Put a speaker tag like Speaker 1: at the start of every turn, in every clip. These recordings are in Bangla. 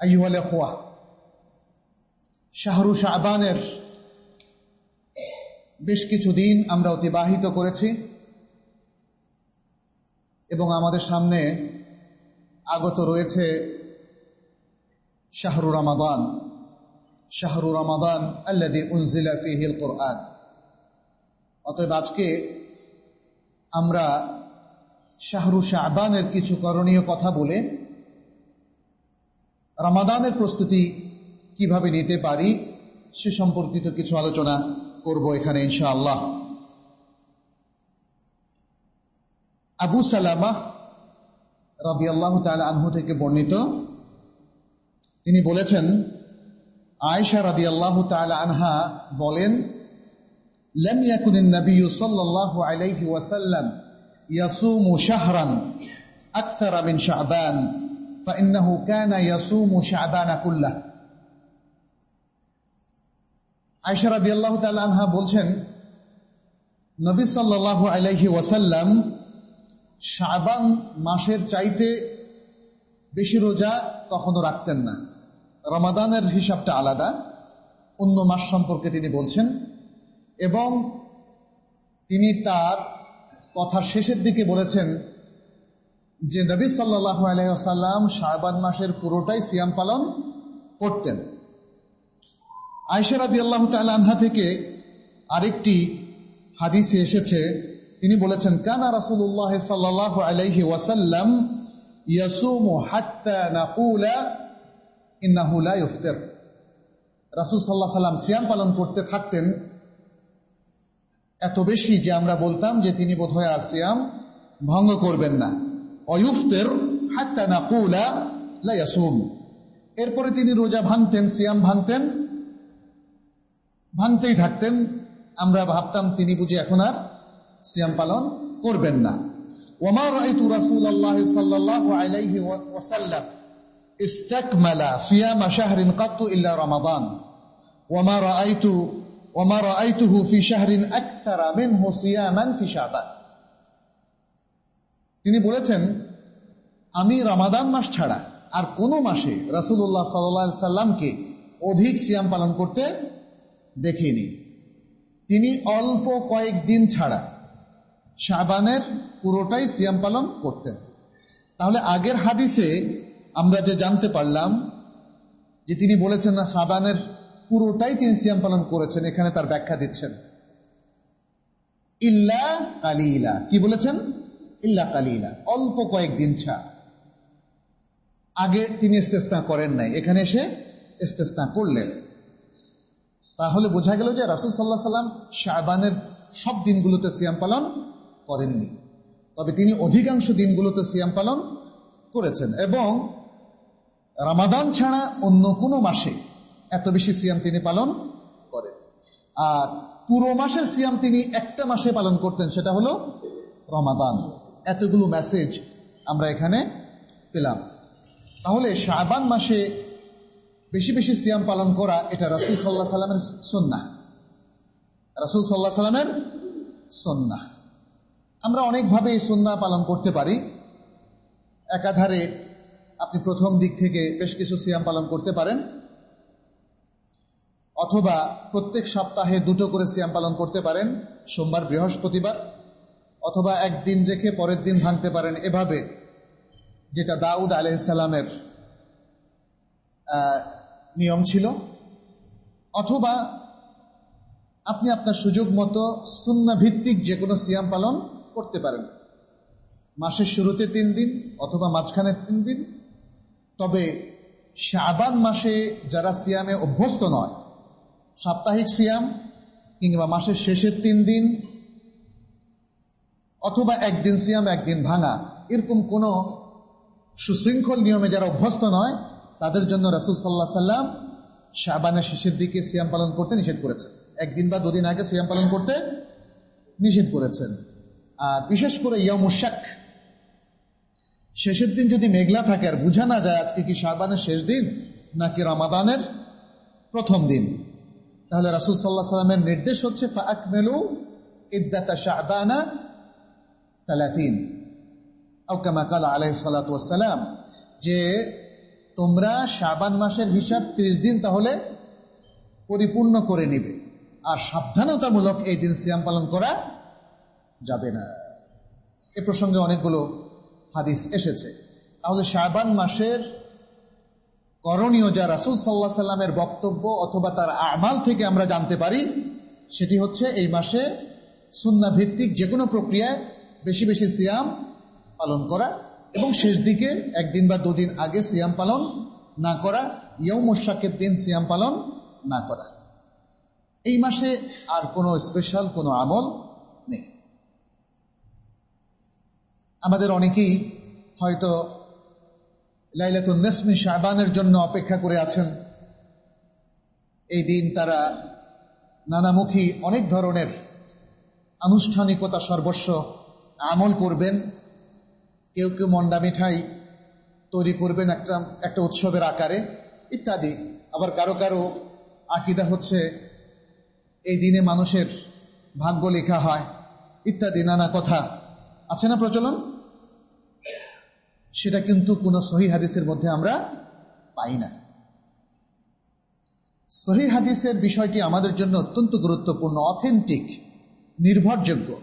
Speaker 1: আইহলে শাহরু শাহবানের বেশ কিছু দিন আমরা অতিবাহিত করেছি এবং আমাদের সামনে আগত রয়েছে শাহরু রামাদান। শাহরু রামাদান আল্লাদি উনজিলা ফিহিল কোরআন অতএব আজকে আমরা শাহরু শাহবানের কিছু করণীয় কথা বলে রমাদানের প্রস্তুতি কিভাবে নিতে পারি সে সম্পর্কিত কিছু আলোচনা করব এখানে ইনশাআল্লাহ আবু সালামা রাবি আল্লাহ আনহু থেকে বর্ণিত তিনি বলেছেন আয়েশা রাদি আল্লাহ আনহা বলেন لم يكن النبي صلى الله عليه وسلم يصوم شهرا أكثر من شعبان فإنه كان يصوم شعبان كله আয়সা রাদি আল্লাহ আনহা বলছেন নবী সাল্লাহ আলাইহি ওয়াসাল্লাম শাবান মাসের চাইতে বেশি রোজা কখনো রাখতেন না রমাদানের হিসাবটা আলাদা অন্য মাস সম্পর্কে তিনি বলছেন এবং তিনি তার কথার শেষের দিকে বলেছেন যে নবী সাল্লাহ আলহাম শাহবান মাসের পুরোটাই সিয়াম পালন করতেন। আয়সারাদি আল্লাহ আনহা থেকে আরেকটি হাদিসে এসেছে। তিনি বলেছেন, কানা রাসুল্লাহ সাল্লাহ আলাইহি ওয়াসাল্লাম ইয়াসুমু হাত্তা নাকুলা রাসূল সাল্লাল্লাহু সাল্লাম সিয়াম পালন করতে থাকতেন। এত বেশি যে আমরা বলতাম যে তিনি বোধহয় আর সিয়াম ভঙ্গ করবেন না। অয়ুফতের হাত্তা নাকুলা লা ইয়াসুম। এরপরে তিনি রোজা ভাঙতেন, সিয়াম ভাঙতেন, ভাঙতেই থাকতেন। আমরা ভাবতাম তিনি বুঝি এখন আর সিয়াম পালন করবেন না। ওমা রাইতু রাসূলুল্লাহ সাল্লাল্লাহু আলাইহি ওয়াসাল্লাম ইস্তাকমালা সিয়াম শাহরিন কাত্তু ইল্লা রমাদান। ওমা রাআইতু ওমা রাআইতুহু ফি শাহরিন আকসারা মিনহু সিয়ামান ফি শাবান। তিনি বলেছেন আমি রমাদান মাস ছাড়া আর কোন মাসে রাসূলুল্লাহ সাল্লাল্লাহু সাল্লামকে অধিক সিয়াম পালন করতে দেখিনি। তিনি অল্প কয়েকদিন ছাড়া শাবানের পুরোটাই সিয়াম পালন করতেন। তাহলে আগের হাদিসে আমরা যে জানতে পারলাম যে তিনি বলেছেন না, শাবানের পুরোটাই তিনি সিয়াম পালন করেছেন, এখানে তার ব্যাখ্যা দিচ্ছেন। ইল্লা কালিলা। কি বলেছেন? ইল্লা কালিলা। অল্প কয়েকদিন ছাড়া। আগে তিনি ইস্তেস্তা করেন নাই, এখানে এসে ইস্তেস্তা করলেন। তাহলে বোঝা গেল যে রাসুল সাল্লাহ সাল্লাম শাহবানের সব দিনগুলোতে সিয়াম পালন করেননি। তবে তিনি অধিকাংশ দিনগুলোতে সিয়াম পালন করেছেন এবং রামাদান ছাড়া অন্য কোনো মাসে এত বেশি সিয়াম তিনি পালন করেন। আর পুরো মাসের সিয়াম তিনি একটা মাসে পালন করতেন, সেটা হলো রমাদান। এতগুলো মেসেজ আমরা এখানে পেলাম। তাহলে শাহবান মাসে বেশি বেশি সিয়াম পালন করা এটা রাসুল সাল্লাহ সাল্লামের সন্না রাসুল সাল্লাহ সাল্লামের সন্না আমরা অনেকভাবে এই সন্না পালন করতে পারি। একাধারে আপনি প্রথম দিক থেকে বেশ কিছু সিয়াম পালন করতে পারেন। অথবা প্রত্যেক সপ্তাহে দুটো করে সিয়াম পালন করতে পারেন, সোমবার, বৃহস্পতিবার। অথবা একদিন রেখে পরের দিন ভাঙতে পারেন। এভাবে যেটা দাউদ আলহিসাল্লামের নিয়ম ছিল, অথবা আপনি আপনার সুযোগ মতো সুন্না ভিত্তিক যে কোনো সিয়াম পালন করতে পারেন। মাসের শুরুতে তিন দিন অথবা মাঝখানে তিন দিন। তবে শাবান মাসে যারা সিয়ামে অভ্যস্ত নয়, সাপ্তাহিক সিয়াম কিংবা মাসের শেষের তিন দিন অথবা একদিন সিয়াম, একদিন ভাঙা, এরকম কোনো সুশৃঙ্খল নিয়মে যারা অভ্যস্ত নয়, তাদের জন্য রাসুল সাল্লাহ সাল্লাম শাহবানের শেষের দিকে সিয়াম পালন করতে নিষেধ করেছেন। একদিন বা দুদিন আগে সিয়াম পালন করতে নিষেধ করেছেন। আর বিশেষ করে ইয়ামুশাক শেষের দিন যদি মেঘলা থাকে আর বুঝা না যায় আজকে কি শাহবানের শেষ দিন, নাকি রামাদানের প্রথম দিন। তাহলে রাসুল সাল্লাহ সাল্লামের নির্দেশ হচ্ছে ফাকমেলু ইদ্দাতা শাহবানা তালাতিন আউকামা কালা আলাহ সালাতাম যে তোমরা শাবান মাসের হিসাব ত্রিশ দিন তাহলে পরিপূর্ণ করে নিবে। আর সাবধানতামূলক এই দিন সিয়াম পালন করা যাবে না। এ প্রসঙ্গে অনেকগুলো হাদিস এসেছে। তাহলে শাবান মাসের করণীয় যা রাসুল সাল্লাহ সাল্লামের বক্তব্য অথবা তার আমাল থেকে আমরা জানতে পারি, সেটি হচ্ছে এই মাসে সুন্না ভিত্তিক যে কোনো প্রক্রিয়ায় বেশি বেশি সিয়াম পালন করা এবং শেষ দিকে একদিন বা দুদিন আগে সিয়াম পালন না করা ইয়ৌ মোশাকের দিন সিয়াম পালন না করা। এই মাসে আর কোনো স্পেশাল কোনো আমল নেই। আমাদের অনেকেই হয়তো লাইলাতুল নেসমি শাহবানের জন্য অপেক্ষা করে আছেন। এই দিন তারা নানামুখী অনেক ধরনের আনুষ্ঠানিকতা সর্বস্ব আমল করবেন। কেউ কেউ মন্ডা মিঠাই তৈরি করবেন একটা একটা উৎসবের আকারে, ইত্যাদি। আবার কারও কারও আকিদা হচ্ছে, এই দিনে মানুষের ভাগ্য লেখা হয়, ইত্যাদি, নানা কথা। আছে না প্রচলন? সেটা কিন্তু কোনো সহি হাদিসের মধ্যে আমরা পাই না। সহি হাদিসের বিষয়টি আমাদের জন্য অত্যন্ত গুরুত্বপূর্ণ, অথেন্টিক, নির্ভরযোগ্য,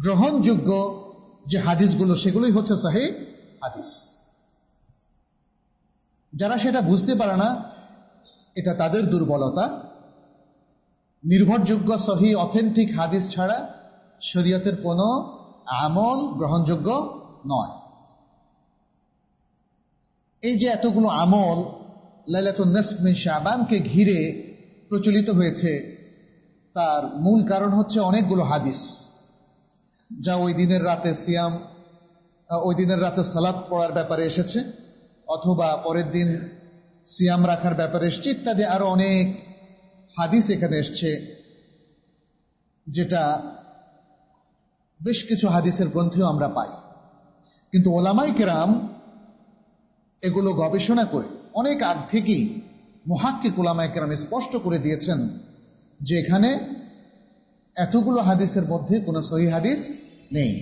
Speaker 1: গ্রহণযোগ্য যে হাদিসগুলো, সেগুলোই হচ্ছে সহি হাদিস। যারা সেটা বুঝতে পারে না, এটা তাদের দুর্বলতা। নির্ভরযোগ্য সহি অথেন্টিক হাদিস ছাড়া শরীয়তের কোনো আমল গ্রহণযোগ্য নয়। এই যে এতগুলো আমল লাইলাতুল নসমিন শাবানকে ঘিরে প্রচলিত হয়েছে, তার মূল কারণ হচ্ছে অনেকগুলো হাদিস। যা ওই দিনের রাতে সিয়াম ওই দিনের রাতে সালাদ পড়ার ব্যাপারে এসেছে, অথবা পরের দিন সিয়াম রাখার ব্যাপারে এসছে, ইত্যাদি আরও অনেক হাদিস এখানে এসছে, যেটা বেশ কিছু হাদিসের গ্রন্থেও আমরা পাই। কিন্তু ওলামাই কেরাম এগুলো গবেষণা করে অনেক আগ থেকেই মহাক্কিক ওলামাই কেরাম স্পষ্ট করে দিয়েছেন যে এখানে এতগুলো হাদিসের মধ্যে কোনো সহি হাদিস নেই।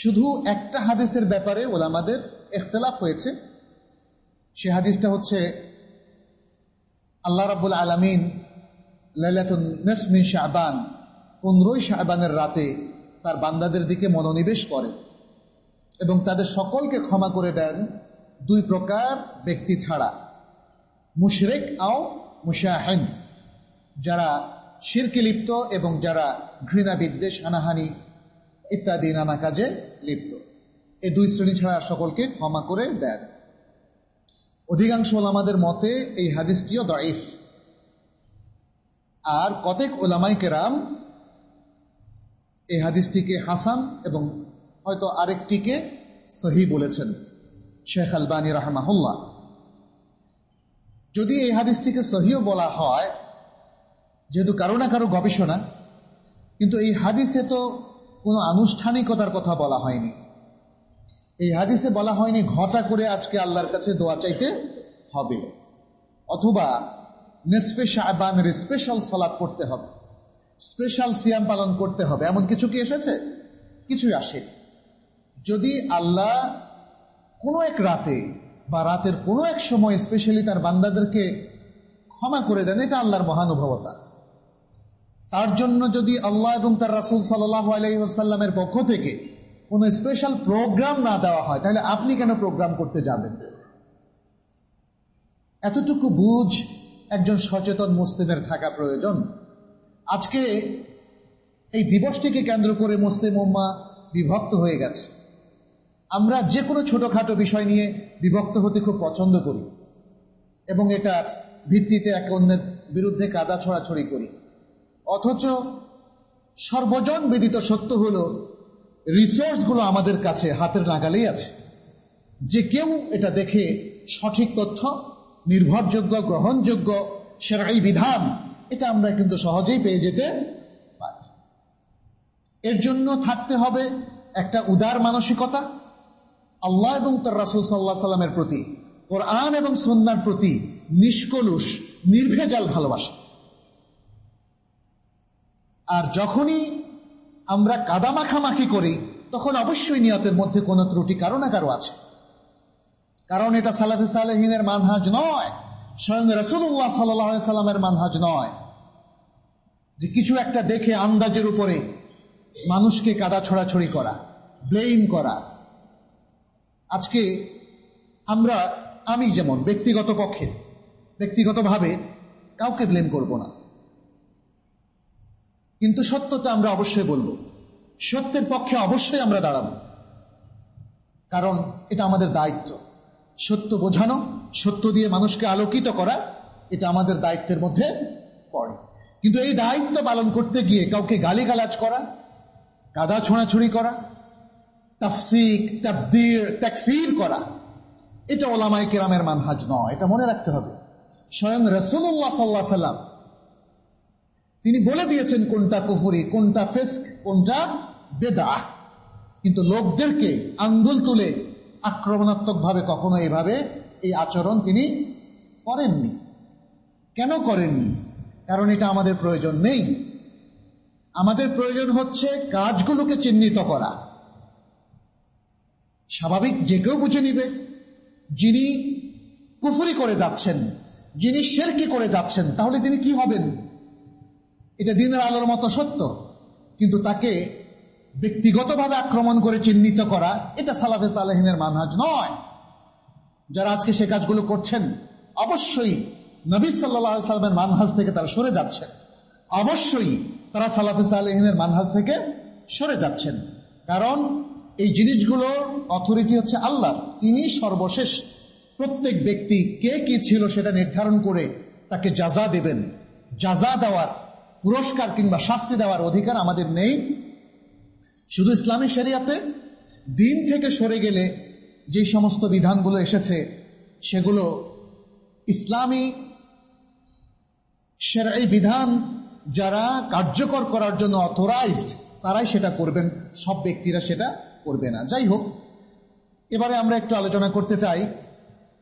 Speaker 1: শুধু একটা হাদিসের ব্যাপারে ওলামাদের এখতলাফ হয়েছে। সে হাদিসটা হচ্ছে, আল্লাহ রাবুল আলমিন শাহবান পনেরোই শাহবানের রাতে তার বান্দাদের দিকে মনোনিবেশ করেন এবং তাদের সকলকে ক্ষমা করে দেন দুই প্রকার ব্যক্তি ছাড়া, মুশরেক আও মুশাহেন যারা শিরকে লিপ্ত এবং যারা ঘৃণা বিদ্বেষ হানাহানি ইত্যাদি নানা কাজে লিপ্ত। এই দুই শ্রেণি ছাড়া সকলকে ক্ষমা করে দেন। অধিকাংশ ওলামাদের মতে এই হাদিসটিও দাইফ আর কতেক ওলামাই কেরাম এই হাদিসটিকে হাসান এবং হয়তো আরেকটিকে সহি বলেছেন, শেখ আলবানী রাহমাহুল্লাহ। যদি এই হাদিসটিকে সহিও বলা হয় যেহেতু কারও না কারও গবেষণা, কিন্তু এই হাদিসে তো কোনো আনুষ্ঠানিকতার কথা বলা হয়নি। এই হাদিসে বলা হয়নি ঘটা করে আজকে আল্লাহর কাছে দোয়া চাইতে হবে, অথবা নেসপে স্পেশাল সলাপ করতে হবে স্পেশাল সিয়াম পালন করতে হবে, এমন কিছু কি এসেছে? কিছুই আসেনি। যদি আল্লাহ কোনো এক রাতে বা রাতের কোনো এক সময় স্পেশালি তার বান্দাদেরকে ক্ষমা করে দেন, এটা আল্লাহর মহানুভবতা। তার জন্য যদি আল্লাহ এবং তার রাসুল সাল্লাহ আলাইসাল্লামের পক্ষ থেকে কোনো স্পেশাল প্রোগ্রাম না দেওয়া হয়, তাহলে আপনি কেন প্রোগ্রাম করতে যাবেন? এতটুকু বুঝ একজন সচেতন মুসলিমের থাকা প্রয়োজন। আজকে এই দিবসটিকে কেন্দ্র করে মুসলিম উম্মা বিভক্ত হয়ে গেছে। আমরা যে কোনো ছোটখাটো বিষয় নিয়ে বিভক্ত হতে খুব পছন্দ করি এবং এটার ভিত্তিতে এক অন্যের বিরুদ্ধে কাদা ছড়াছড়ি করি। অথচ সর্বজন বিদিত সত্য হল রিসোর্সগুলো আমাদের কাছে হাতের নাগালেই আছে। যে কেউ এটা দেখে সঠিক তথ্য, নির্ভরযোগ্য, গ্রহণযোগ্য, সেরাই বিধান, এটা আমরা কিন্তু সহজেই পেয়ে যেতে পারি। এর জন্য থাকতে হবে একটা উদার মানসিকতা। আল্লাহ এবং তার রাসুল সাল্লাহ সাল্লামের প্রতি, কোরআন এবং সন্ন্যার প্রতি নিষ্কলুষ, নির্ভেজাল ভালোবাসা। আর যখনই আমরা কাদা মাখামাখি করি, তখন অবশ্যই নিয়তের মধ্যে কোনো ত্রুটি কারও না কারও আছে। কারণ এটা সালাফি সালেহিনের মানহাজ নয়, স্বয়ং রসুল্লাহ সাল্লামের মানহাজ নয়। যে কিছু একটা দেখে আন্দাজের উপরে মানুষকে কাদা ছড়াছড়ি করা ব্লেম করা। আজকে আমরা, আমি যেমন, ব্যক্তিগত পক্ষে, ব্যক্তিগতভাবে কাউকে ব্লেম করব না। কিন্তু সত্যটা আমরা অবশ্যই বলব। সত্যের পক্ষে অবশ্যই আমরা দাঁড়াবো। কারণ এটা আমাদের দায়িত্ব। সত্য বোঝানো, সত্য দিয়ে মানুষকে আলোকিত করা, এটা আমাদের দায়িত্বের মধ্যে পড়ে। কিন্তু এই দায়িত্ব পালন করতে গিয়ে কাউকে গালিগালাজ করা কাদা ছোঁড়াছুড়ি করা, তাফসিক, তাবদির, তাকফির করা, এটা ওলামাই কেরামের মানহাজ নয়। এটা মনে রাখতে হবে। স্বয়ং রসুল্লাহ সাল্লাহ সাল্লাম তিনি বলে দিয়েছেন কোনটা কুফুরি, কোনটা ফেস্ক, কোনটা বেদা কিন্তু লোকদেরকে আঙ্গুল তুলে আক্রমণাত্মক ভাবে কখনো এভাবে এই আচরণ তিনি করেননি। কেন করেননি? কারণ এটা আমাদের প্রয়োজন নেই। আমাদের প্রয়োজন হচ্ছে কাজগুলোকে চিহ্নিত করা। স্বাভাবিক, যে কেউ বুঝে নিবে যিনি কুফুরি করে যাচ্ছেন, যিনি শেরকি করে যাচ্ছেন, তাহলে তিনি কি হবেন? এটা দিনের আলোর মতো সত্য। কিন্তু তাকে ব্যক্তিগতভাবে আক্রমণ করে চিহ্নিত করা, এটা সালাফে সালেহিনের মানহাজ নয়। যারা আজকে সে কাজগুলো করছেন, অবশ্যই নবী সাল্লা সাল্লামের মানহাজ থেকে তারা সরে যাচ্ছেন। অবশ্যই তারা সালাফে সালেহিনের মানহাজ থেকে সরে যাচ্ছেন। কারণ এই জিনিসগুলোর অথরিটি হচ্ছে আল্লাহ তিনি সর্বশেষ প্রত্যেক ব্যক্তি কে কি ছিল সেটা নির্ধারণ করে তাকে যাজা দেবেন। যাজা দেওয়ার পুরস্কার কিংবা শাস্তি দেওয়ার অধিকার আমাদের নেই। শুধু ইসলামী শরিয়াতে দিন থেকে সরে গেলে যে সমস্ত বিধানগুলো এসেছে, সেগুলো ইসলামী সেরাই বিধান যারা কার্যকর করার জন্য অথরাইজড তারাই সেটা করবেন, সব ব্যক্তিরা সেটা করবে না। যাই হোক, এবারে আমরা একটু আলোচনা করতে চাই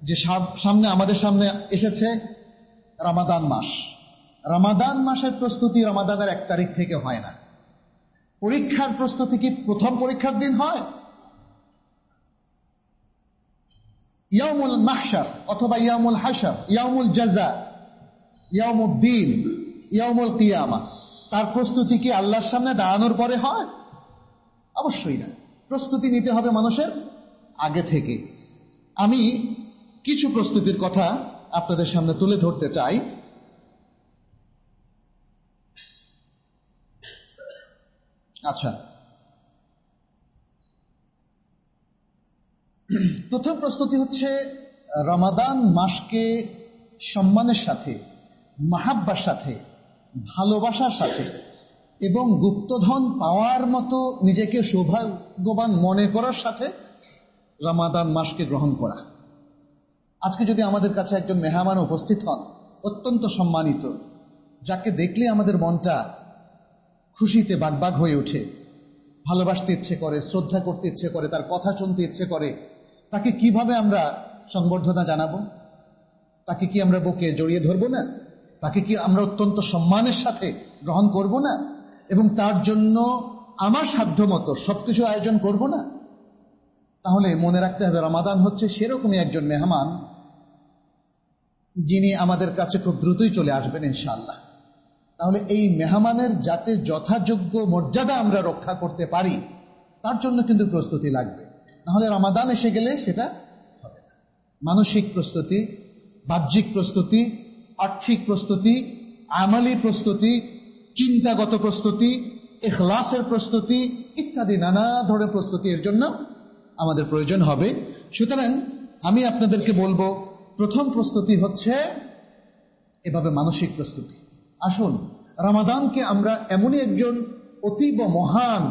Speaker 1: যে সামনে, আমাদের সামনে এসেছে রামাদান মাস। রামাদান মাসের প্রস্তুতি রামাদানের এক তারিখ থেকে হয় না। পরীক্ষার প্রস্তুতি কি প্রথম পরীক্ষার দিন হয়? ইয়ামুল মাহসার অথবা ইয়ামুল হাসার ইয়ামুল জাজা ইয়ামুল দিন ইয়ামুল কিয়ামা। তার প্রস্তুতি কি আল্লাহর সামনে দাঁড়ানোর পরে হয়? অবশ্যই না। প্রস্তুতি নিতে হবে মানুষের আগে থেকে। আমি কিছু প্রস্তুতির কথা আপনাদের সামনে তুলে ধরতে চাই। আচ্ছা। প্রথম প্রস্তুতি হচ্ছে, রমাদান মাসকে সম্মানের সাথে, মাহাব্বার সাথে, ভালোবাসার সাথে এবং গুপ্তধন পাওয়ার মতো নিজেকে সৌভাগ্যবান মনে করার সাথে রমাদান মাসকে গ্রহণ করা। আজকে যদি আমাদের কাছে একজন মেহমান উপস্থিত হন, অত্যন্ত সম্মানিত, যাকে দেখলে আমাদের মনটা খুশিতে বাগবাগ হয়ে ওঠে। ভালোবাসতে ইচ্ছে করে, শ্রদ্ধা করতে ইচ্ছে করে, তার কথা শুনতে ইচ্ছে করে। তাকে কীভাবে আমরা সংবর্ধনা জানাব? তাকে কি আমরা বুকে জড়িয়ে ধরবো না? তাকে কি আমরা অত্যন্ত সম্মানের সাথে গ্রহণ করব না? এবং তার জন্য আমার সাধ্য মতো সবকিছু আয়োজন করব না? তাহলে মনে রাখতে হবে, রমাদান হচ্ছে সেরকমই একজন মেহমান, যিনি আমাদের কাছে খুব দ্রুতই চলে আসবেন ইনশাআল্লাহ। তাহলে এই মেহমানের যাতে যথাযোগ্য মর্যাদা আমরা রক্ষা করতে পারি, তার জন্য কিন্তু প্রস্তুতি লাগবে। নাহলে রামাদান এসে গেলে সেটা হবে না। মানসিক প্রস্তুতি, বাহ্যিক প্রস্তুতি, আর্থিক প্রস্তুতি, আমালি প্রস্তুতি, চিন্তাগত প্রস্তুতি এখলাসের প্রস্তুতি ইত্যাদি নানা ধরনের প্রস্তুতি এর জন্য আমাদের প্রয়োজন হবে। সুতরাং আমি আপনাদেরকে বলব, প্রথম প্রস্তুতি হচ্ছে এভাবে মানসিক প্রস্তুতি। আসুন, রামাদানকে আমরা এমনই একজন অতীব মহান,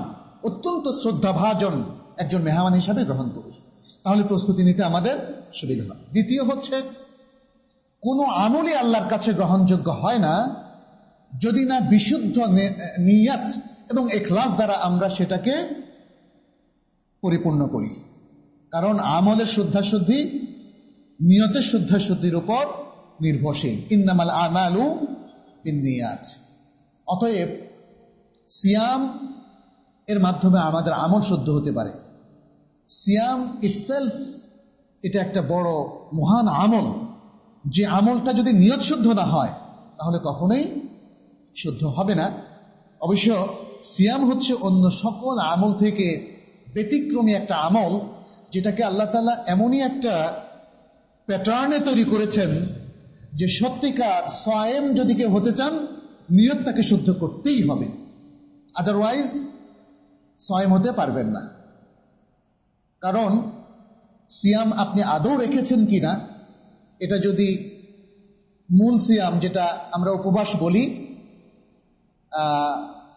Speaker 1: অত্যন্ত শ্রদ্ধাভাজন একজন মেহমান হিসাবে গ্রহণ করি। তাহলে প্রস্তুতি নিতে আমাদের সুবিধা হয়। দ্বিতীয় হচ্ছে, কোনো আমলই আল্লাহর কাছে গ্রহণযোগ্য হয় না, যদি না বিশুদ্ধ নিয়াত এবং এখলাস দ্বারা আমরা সেটাকে পরিপূর্ণ করি। কারণ আমলের শুদ্ধাশুদ্ধি নিয়তের শুদ্ধাশুদ্ধির উপর নির্ভরশীল। ইন্নামাল আমালু বিনিয়াত অতএব, সিয়াম এর মাধ্যমে আমাদের আমল শুদ্ধ হতে পারে। সিয়াম ইটসেলফ এটা একটা বড় মহান আমল। যে আমলটা যদি নিয়ত শুদ্ধ না হয়, তাহলে কখনোই শুদ্ধ হবে না। অবশ্য সিয়াম হচ্ছে অন্য সকল আমল থেকে ব্যতিক্রমী একটা আমল, যেটাকে আল্লাহ তালা এমনই একটা প্যাটার্নে তৈরি করেছেন যে সত্যিকার সয়েম যদি কেউ হতে চান, নিয়ত তাকে শুদ্ধ করতেই হবে। আদারওয়াইজ সয়েম হতে পারবেন না। কারণ, সিয়াম আপনি আদৌ রেখেছেন কিনা, এটা যদি মূল সিয়াম যেটা আমরা উপবাস বলি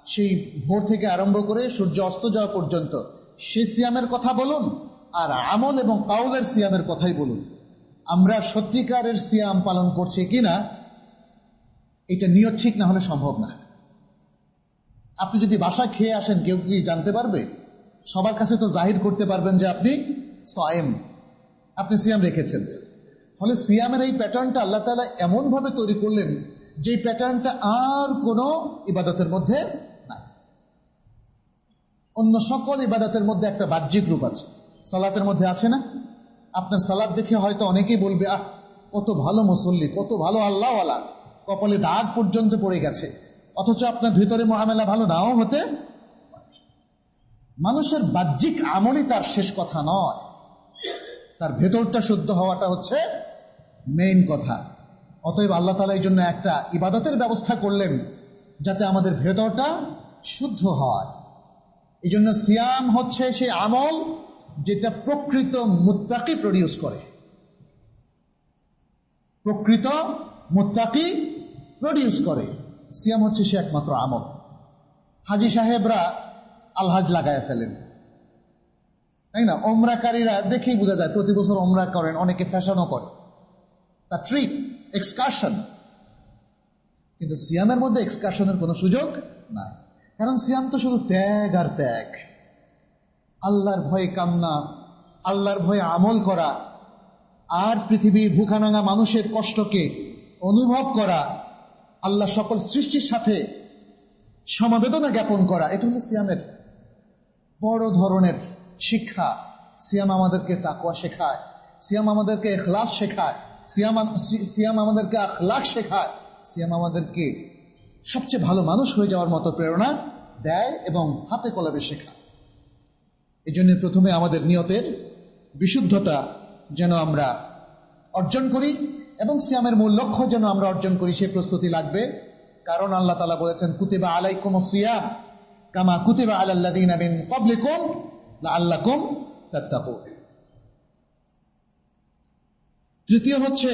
Speaker 1: সেই ভোর থেকে আরম্ভ করে সূর্য অস্ত যাওয়া পর্যন্ত সে সিয়ামের কথা বলুন, আর আমল এবং কাউলের সিয়ামের কথাই বলুন। আমরা সত্যিকারের সিয়াম পালন করছি কিনা, এটা নিয়ত ঠিক না হলে সম্ভব না। আপনি যদি বাসা খেয়ে আসেন, কেউ কি জানতে পারবে? সবার কাছে তো জাহির করতে পারবেন যে আপনি সয়েম, আপনি সিয়াম রেখেছেন। ফলে সিয়ামের এই প্যাটার্নটা আল্লাহ তালা এমনভাবে তৈরি করলেন যে প্যাটার্নটা আর কোনো ইবাদতের মধ্যে নাই। অন্য সকল ইবাদতের মধ্যে একটা বাহ্যিক রূপ আছে। সালাতের মধ্যে আছে না? আপনার সালাদ দেখে হয়তো অনেকেই বলবে, আহ, কত ভালো মুসল্লি, কত ভালো আল্লাহওয়ালা। কপালে দাগ পর্যন্ত পড়ে গেছে। অথচ আপনার ভিতরে মহামেলা ভালো নাও হতে মানুষের বাহ্যিক আমলই তার শেষ কথা নয়। তার ভেতরটা শুদ্ধ হওয়াটা হচ্ছে মেইন কথা। অতএব আল্লাহ তালা এই জন্য একটা ইবাদতের ব্যবস্থা করলেন, যাতে আমাদের ভেতরটা শুদ্ধ হয়। এই জন্য সিয়াম হচ্ছে সেই আমল যেটা প্রকৃত মুত্তাকি প্রডিউস করে। প্রকৃত মুত্তাকি প্রডিউস করে। সিয়াম হচ্ছে সে একমাত্র আমল। হাজি সাহেবরা আলহাজ লাগায় ফেলেন। তাই না? অমরাকারীরা দেখেই বোঝা যায়, প্রতি বছর ওমরা করেন, অনেকে ফ্যাশনও করে। তা ট্রিপ, এক্সকারশন। কিন্তু সিয়ামের মধ্যে এক্সকারশনের কোনো সুযোগ নাই। কারণ সিয়াম তো শুধু ত্যাগ আর ত্যাগ। আল্লাহর ভয়ে কামনা আল্লাহর ভয়ে আমল করা, আর পৃথিবীর ভুখানাঙা মানুষের কষ্টকে অনুভব করা, আল্লাহ সকল সৃষ্টির সাথে সমবেদনা জ্ঞাপন করা, এটা হলো সিয়ামের বড় ধরনের শিক্ষা। সিয়াম আমাদেরকে তাকুয়া শেখায়, সিয়াম আমাদেরকে এখলাস শেখায়, সিয়াম সিয়াম আমাদেরকে আখলাখ শেখায়, সিয়াম আমাদেরকে সবচেয়ে ভালো মানুষ হয়ে যাওয়ার মতো প্রেরণা দেয় এবং হাতে কলবে শেখায়। এই জন্য প্রথমে আমাদের নিয়তের বিশুদ্ধতা যেন আমরা অর্জন করি এবং সিয়ামের মূল লক্ষ্য যেন আমরা অর্জন করি, সে প্রস্তুতি লাগবে। কারণ আল্লাহ তালা বলেছেন, কুতিবা আলাইকুম সিয়াম কামা কুতিবা আলাল্লাদিন আমিন কবলিকুম আল্লাকুম তাত্তাকুন। তৃতীয় হচ্ছে,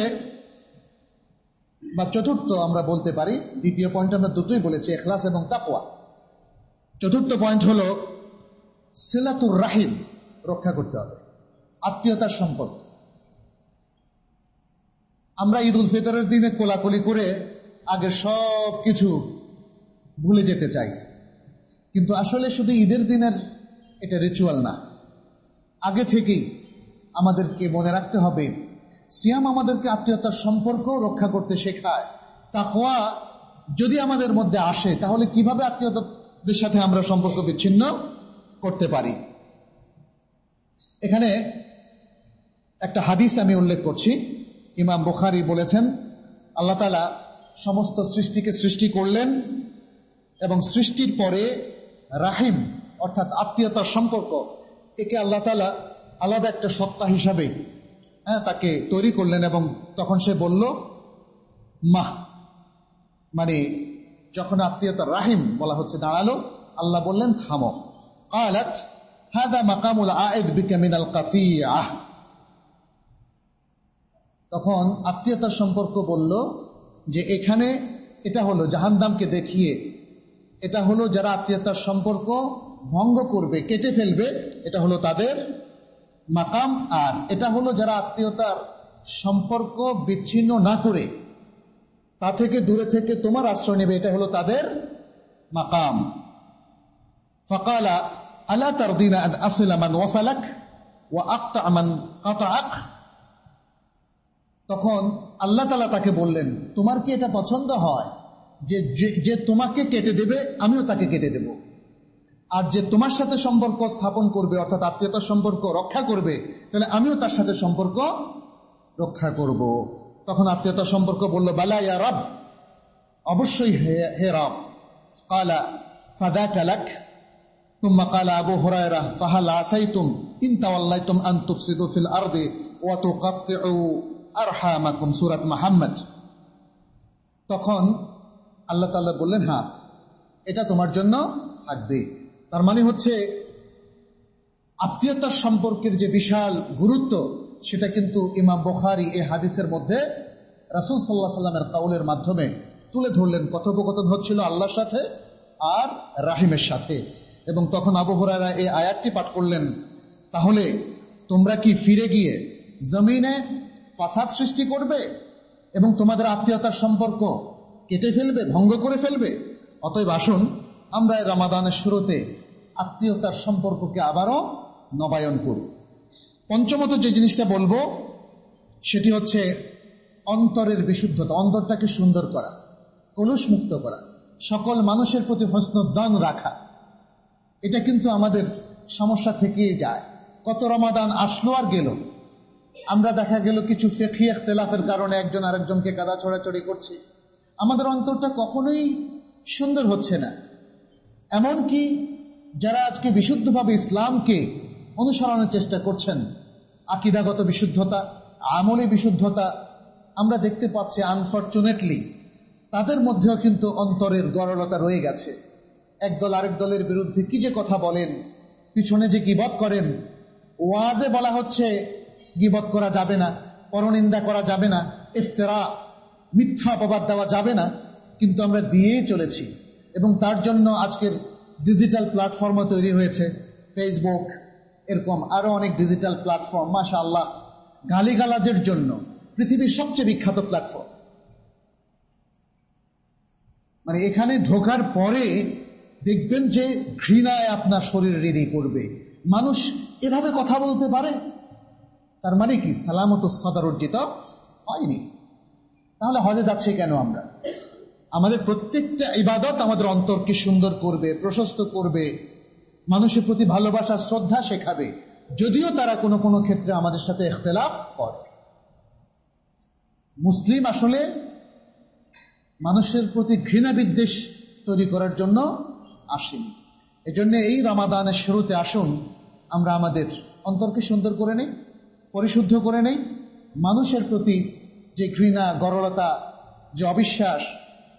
Speaker 1: বা চতুর্থ আমরা বলতে পারি, দ্বিতীয় পয়েন্ট আমরা দুটোই বলেছি এখলাস এবং তাকোয়া চতুর্থ পয়েন্ট হল সেলাতুর রাহিম রক্ষা করতে হবে। আত্মীয়তার সম্পদ। আমরা ঈদ উল ফিতরের দিনে কোলাকুলি করে আগের সব কিছু ভুলে যেতে চাই। কিন্তু আসলে শুধু ঈদের দিনের এটা রিচুয়াল না। আগে থেকেই আমাদেরকে মনে রাখতে হবে, সিয়াম আমাদেরকে আত্মীয়তার সম্পর্ক রক্ষা করতে শেখায়। তাকোয়া যদি আমাদের মধ্যে আসে, তাহলে কীভাবে আত্মীয়তাদের সাথে আমরা সম্পর্ক বিচ্ছিন্ন? করতে পারি। এখানে একটা হাদিস আমি উল্লেখ করছি। ইমাম বুখারি বলেছেন, আল্লাহ তালা সমস্ত সৃষ্টিকে সৃষ্টি করলেন এবং সৃষ্টির পরে রাহিম, অর্থাৎ আত্মীয়তার সম্পর্ক, একে আল্লাহ তালা আলাদা একটা সত্তা হিসাবে হ্যাঁ তাকে তৈরি করলেন এবং তখন সে বলল, মাহ। মানে যখন আত্মীয়তা রাহিম বলা হচ্ছে, দাঁড়াল, আল্লাহ বললেন, থামো। কালাত হাদা মাকামুল আয়েদ বিকামিনাল কাতিয়াহ তখন আত্মীয়তার সম্পর্ক বলল যে, এখানে এটা হলো জাহান্দামকে দেখিয়ে। এটা হলো যারা আত্মীয়তার সম্পর্ক ভঙ্গ করবে, কেটে ফেলবে, এটা হলো তাদের মাকাম। আর এটা হলো যারা আত্মীয়তার সম্পর্ক বিচ্ছিন্ন না করে, তা থেকে দূরে থেকে তোমার আশ্রয় নেবে, এটা হলো তাদের মাকাম। ফকালা আলা তারদিন আসলামান ওয়াসালাক ওয়া আক্তা আমান কাতাক তখন আল্লাহ তালা তাকে বললেন, তোমার কি এটা পছন্দ হয় যে যে তোমাকে কেটে দেবে, আমিও তাকে কেটে দেব। আর যে তোমার সাথে সম্পর্ক স্থাপন করবে, অর্থাৎ আত্মীয়তার সম্পর্ক রক্ষা করবে, তাহলে আমিও তার সাথে সম্পর্ক রক্ষা করব। তখন আত্মীয়তার সম্পর্ক বলল, বালা ইয়া রব, অবশ্যই হে হে রব কালা ফাদা কালাক ثم قال أبو هريرة فهل عسيتم إن توليتم أن تفسدوا في الأرض وتقطعوا أرحامكم سورة محمد তখন আল্লাহ তাল্লাহ বললেন হ্যাঁ এটা তোমার জন্য থাকবে তার মানে হচ্ছে আত্মীয়তার সম্পর্কের যে বিশাল গুরুত্ব সেটা কিন্তু ইমাম বখারি এই হাদিসের মধ্যে রাসুল সাল্লাহ সাল্লামের কাউলের মাধ্যমে তুলে ধরলেন কথোপকথন হচ্ছিল আল্লাহর সাথে আর রাহিমের সাথে এবং তখন আবু হরারা এই আয়াতটি পাঠ করলেন, তাহলে তোমরা কি ফিরে গিয়ে জমিনে ফাসাদ সৃষ্টি করবে এবং তোমাদের আত্মীয়তার সম্পর্ক কেটে ফেলবে, ভঙ্গ করে ফেলবে? অতএব আসুন, আমরা রামাদানের শুরুতে আত্মীয়তার সম্পর্ককে আবারও নবায়ন করি। পঞ্চমত যে জিনিসটা বলব, সেটি হচ্ছে অন্তরের বিশুদ্ধতা, অন্তরটাকে সুন্দর করা কলুষ মুক্ত করা, সকল মানুষের প্রতি হস্নদান রাখা। এটা কিন্তু আমাদের সমস্যা থেকেই যায়। কত রমাদান আসলো আর গেল? আমরা দেখা গেল কিছু ফেকি এখতলাফের কারণে একজন আরেকজনকে কাদা ছড়াছড়ি করছি। আমাদের অন্তরটা কখনোই সুন্দর হচ্ছে না। এমনকি যারা আজকে বিশুদ্ধভাবে ইসলামকে অনুসরণের চেষ্টা করছেন, আকিদাগত বিশুদ্ধতা, আমলে বিশুদ্ধতা, আমরা দেখতে পাচ্ছি আনফর্চুনেটলি তাদের মধ্যেও কিন্তু অন্তরের গরলতা রয়ে গেছে। একদল আরেক দলের বিরুদ্ধে কি যে কথা বলেন, পিছনে যে গিবত করেন, ওয়াজে বলা হচ্ছে, গিবত করা যাবে না, পরনিন্দা করা যাবে না, ইফতেরা, মিথ্যা অপবাদ দেওয়া যাবে না, কিন্তু আমরা দিয়েই চলেছি। এবং তার জন্য আজকের ডিজিটাল প্ল্যাটফর্মও তৈরি হয়েছে, ফেসবুক, এরকম আরও অনেক ডিজিটাল প্ল্যাটফর্ম মাশা আল্লাহ গালিগালাজের জন্য পৃথিবীর সবচেয়ে বিখ্যাত প্ল্যাটফর্ম। মানে এখানে ঢোকার পরে দেখবেন যে ঘৃণায় আপনার শরীর রেডি করবে মানুষ এভাবে কথা বলতে পারে? তার মানে কি? সালামত সদার অর্জিত হয়নি। তাহলে হজে যাচ্ছে কেন আমরা? আমাদের প্রত্যেকটা ইবাদত আমাদের অন্তরকে সুন্দর করবে, প্রশস্ত করবে। মানুষের প্রতি ভালোবাসা, শ্রদ্ধা শেখাবে। যদিও তারা কোনো কোনো ক্ষেত্রে আমাদের সাথে এখতলাফ করে। মুসলিম আসলে মানুষের প্রতি ঘৃণা বিদ্বেষ তৈরি করার জন্য আসেনি। এই এজন্য এই রামাদানের শুরুতে আসুন, আমরা আমাদের অন্তরকে সুন্দর করে নেই, পরিশুদ্ধ করে নেই। মানুষের প্রতি যে ঘৃণা, গরলতা, যে অবিশ্বাস,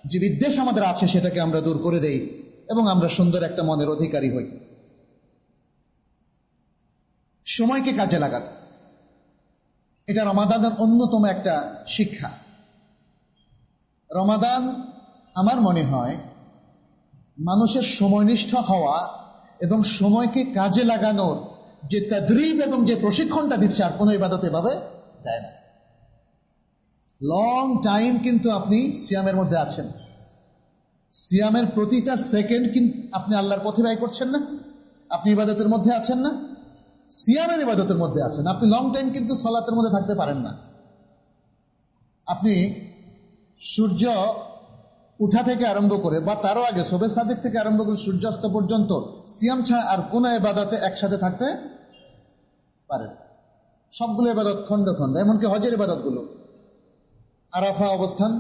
Speaker 1: যে বিদ্বেষ আমাদের আছে, সেটাকে আমরা দূর করে দেই এবং আমরা সুন্দর একটা মনের অধিকারী হই। সময়কে কাজে লাগাতে। এটা রমাদানের অন্যতম একটা শিক্ষা। রমাদান, আমার মনে হয় মানুষের সময়নিষ্ঠ হওয়া এবং সময়কে কাজে লাগানোর যে তদ্রিব এবং যে প্রশিক্ষণটা দিচ্ছে আর কোনো ইবাদত এভাবে দেয় না। লং টাইম কিন্তু আপনি সিয়ামের মধ্যে আছেন। সিয়ামের প্রতিটা সেকেন্ড কিন্তু আপনি আল্লাহর পথে ব্যয় করছেন না? আপনি ইবাদতের মধ্যে আছেন না? সিয়ামের ইবাদতের মধ্যে আছেন। আপনি লং টাইম কিন্তু সলাতের মধ্যে থাকতে পারেন না। আপনি সূর্য উঠা থেকে আরম্ভ করে বা তারও আগে শোবে সাদেক থেকে আরম্ভ করে সূর্যাস্ত পর্যন্ত সিয়াম ছাড়া আর কোন এবাদতে একসাথে থাকতে পারে সবগুলো এবাদত খণ্ড খণ্ড, এমনকি হজের এবাদতগুলো আরাফা অবস্থান,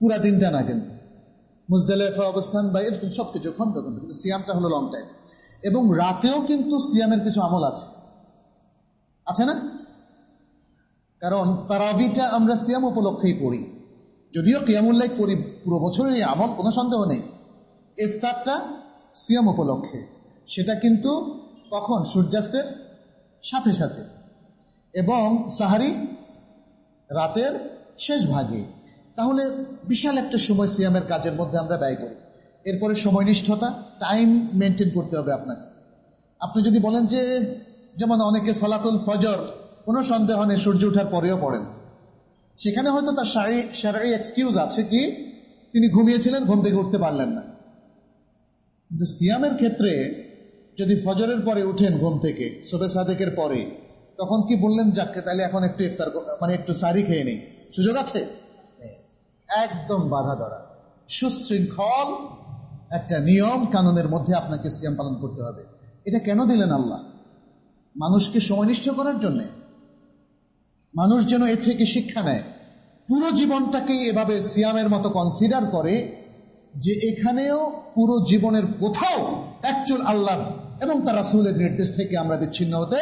Speaker 1: পুরা দিনটা না কিন্তু। মুজদালেফা অবস্থান বা এরকম সবকিছু খণ্ড খণ্ড, কিন্তু সিয়ামটা হলো লং টাইম এবং রাতেও কিন্তু সিয়ামের কিছু আমল আছে। আছে না? কারণ তারাবিটা আমরা সিয়াম উপলক্ষেই পড়ি। যদিও কিয়ামুল্লাহ করি পুরো বছরের আমল কোনো সন্দেহ নেই। ইফতারটা সিয়াম উপলক্ষে। সেটা কিন্তু কখন? সূর্যাস্তের সাথে সাথে। এবং সাহারি রাতের শেষ ভাগে। তাহলে বিশাল একটা সময় সিয়ামের কাজের মধ্যে আমরা ব্যয় করি। এরপরে সময়নিষ্ঠতা, টাইম মেনটেন করতে হবে আপনাকে। আপনি যদি বলেন যে, যেমন অনেকে সলাতুল ফজর, কোনো সন্দেহ নেই, সূর্য ওঠার পরেও পড়েন। সেখানে হয়তো তার সারাই এক্সকিউজ আছে কি, তিনি ঘুমিয়েছিলেন, ঘুম থেকে উঠতে পারলেন না। কিন্তু সিয়ামের ক্ষেত্রে যদি ফজরের পরে উঠেন ঘুম থেকে সোবে সাদেকের পরে, তখন কি বললেন, যাকে, তাহলে এখন একটু ইফতার মানে একটু সারি খেয়ে নেই। সুযোগ আছে? একদম বাধা ধরা। সুশৃঙ্খল একটা নিয়ম কানুনের মধ্যে আপনাকে সিয়াম পালন করতে হবে। এটা কেন দিলেন আল্লাহ? মানুষকে সময়নিষ্ঠ করার জন্যে। মানুষ যেন এ থেকে শিক্ষা নেয়। পুরো জীবনটাকে এভাবে সিয়ামের মতো কনসিডার করে যে এখানেও পুরো জীবনের কোথাও অ্যাকচুয়াল আল্লাহ এবং তার রাসুলের নির্দেশ থেকে আমরা বিচ্ছিন্ন হতে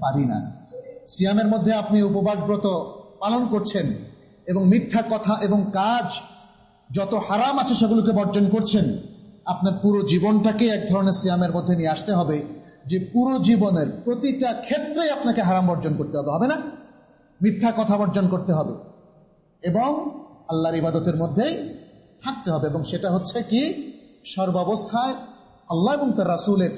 Speaker 1: পারি না। সিয়ামের মধ্যে আপনি উপবাস ব্রত পালন করছেন এবং মিথ্যা কথা এবং কাজ যত হারাম আছে সেগুলোকে বর্জন করছেন, আপনার পুরো জীবনটাকে এক ধরনের সিয়ামের মধ্যে নিয়ে আসতে হবে যে পুরো জীবনের প্রতিটা ক্ষেত্রে আপনাকে হারাম বর্জন করতে হবে হবে না? মিথ্যা কথা বর্জন করতে হবে। এবং আল্লাহর ইবাদতের মধ্যেই থাকতে হবে। এবং সেটা হচ্ছে কি? সর্বাবস্থায় আল্লাহ এবং তার রাসুলের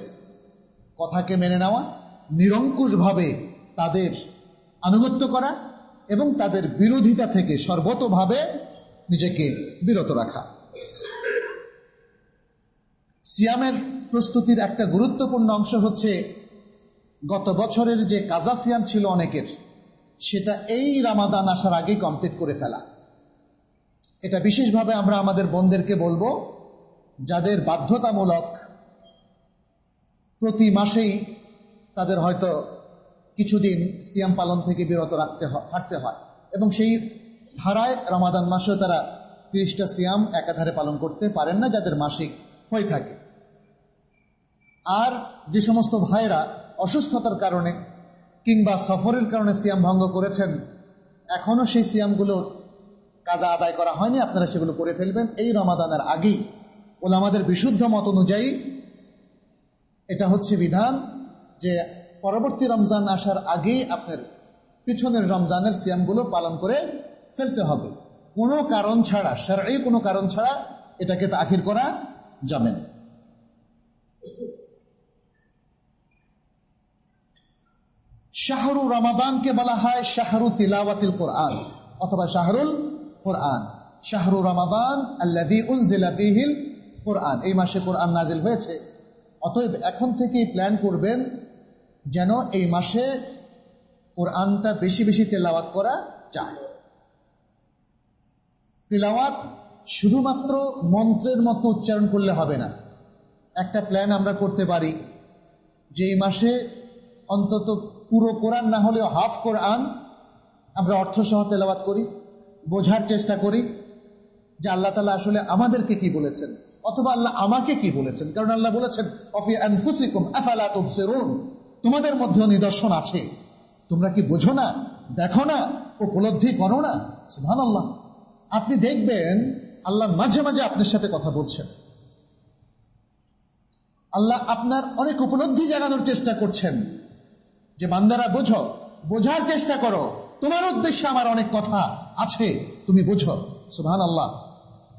Speaker 1: কথাকে মেনে নেওয়া, নিরঙ্কুশভাবে তাদের আনুগত্য করা এবং তাদের বিরোধিতা থেকে সর্বতভাবে নিজেকে বিরত রাখা। সিয়ামের প্রস্তুতির একটা গুরুত্বপূর্ণ অংশ হচ্ছে, গত বছরের যে কাজা সিয়াম ছিল অনেকের সেটা এই রামাদান আসার আগে কমপ্লিট করে ফেলা। এটা বিশেষভাবে আমরা আমাদের বোনদেরকে বলব, যাদের বাধ্যতামূলক প্রতি মাসেই তাদের হয়তো কিছুদিন সিয়াম পালন থেকে বিরত রাখতে থাকতে হয় এবং সেই ধারায় রামাদান মাসেও তারা তিরিশটা সিয়াম একাধারে পালন করতে পারেন না, যাদের মাসিক হয়ে থাকে। আর যে সমস্ত ভাইরা অসুস্থতার কারণে কিংবা সফরের কারণে সিয়াম ভঙ্গ করেছেন, এখনও সেই সিয়ামগুলোর কাজা আদায় করা হয়নি, আপনারা সেগুলো করে ফেলবেন। এই রমাদানের আগেই বলে আমাদের বিশুদ্ধ মত অনুযায়ী এটা হচ্ছে বিধান যে পরবর্তী রমজান আসার আগেই আপনার পিছনের রমজানের সিয়ামগুলো পালন করে ফেলতে হবে। কোনো কারণ ছাড়া সারাই কোনো কারণ ছাড়া এটাকে তাখির করা যাবে না। শাহরু রমাদানকে বলা হয় শাহরু তিলাওয়াতিল কোরআন অথবা শাহরুল কোরআন। শাহরু রমাদান আল্লাদি কোরআন। এই মাসে কোরআন নাজিল হয়েছে। অতএব এখন থেকেই প্ল্যান করবেন যেন এই মাসে কোরআনটা বেশি বেশি তেলাওয়াত করা যায়। তেলাওয়াত শুধুমাত্র মন্ত্রের মতো উচ্চারণ করলে হবে না। একটা প্ল্যান আমরা করতে পারি যে এই মাসে অন্তত পুরো কোরআন না হলেও হাফ কোরআন আমরা অর্থ সহ তেলাওয়াত করি, বোঝার চেষ্টা করি যে আল্লাহ তালা আসলে আমাদেরকে কি বলেছেন অথবা আল্লাহ আমাকে কি বলেছেন। কারণ আল্লাহ বলেছেন, অফি তোমাদের মধ্যে নিদর্শন আছে। তোমরা কি বোঝো না, দেখো না, উপলব্ধি করো না? সুহান আল্লাহ আপনি দেখবেন আল্লাহ মাঝে মাঝে আপনার সাথে কথা বলছেন। আল্লাহ আপনার অনেক উপলব্ধি জাগানোর চেষ্টা করছেন। যে বান্দারা বোঝো, বোঝার চেষ্টা করো। তোমার উদ্দেশ্যে আমার অনেক কথা আছে, তুমি বুঝো। সুহান আল্লাহ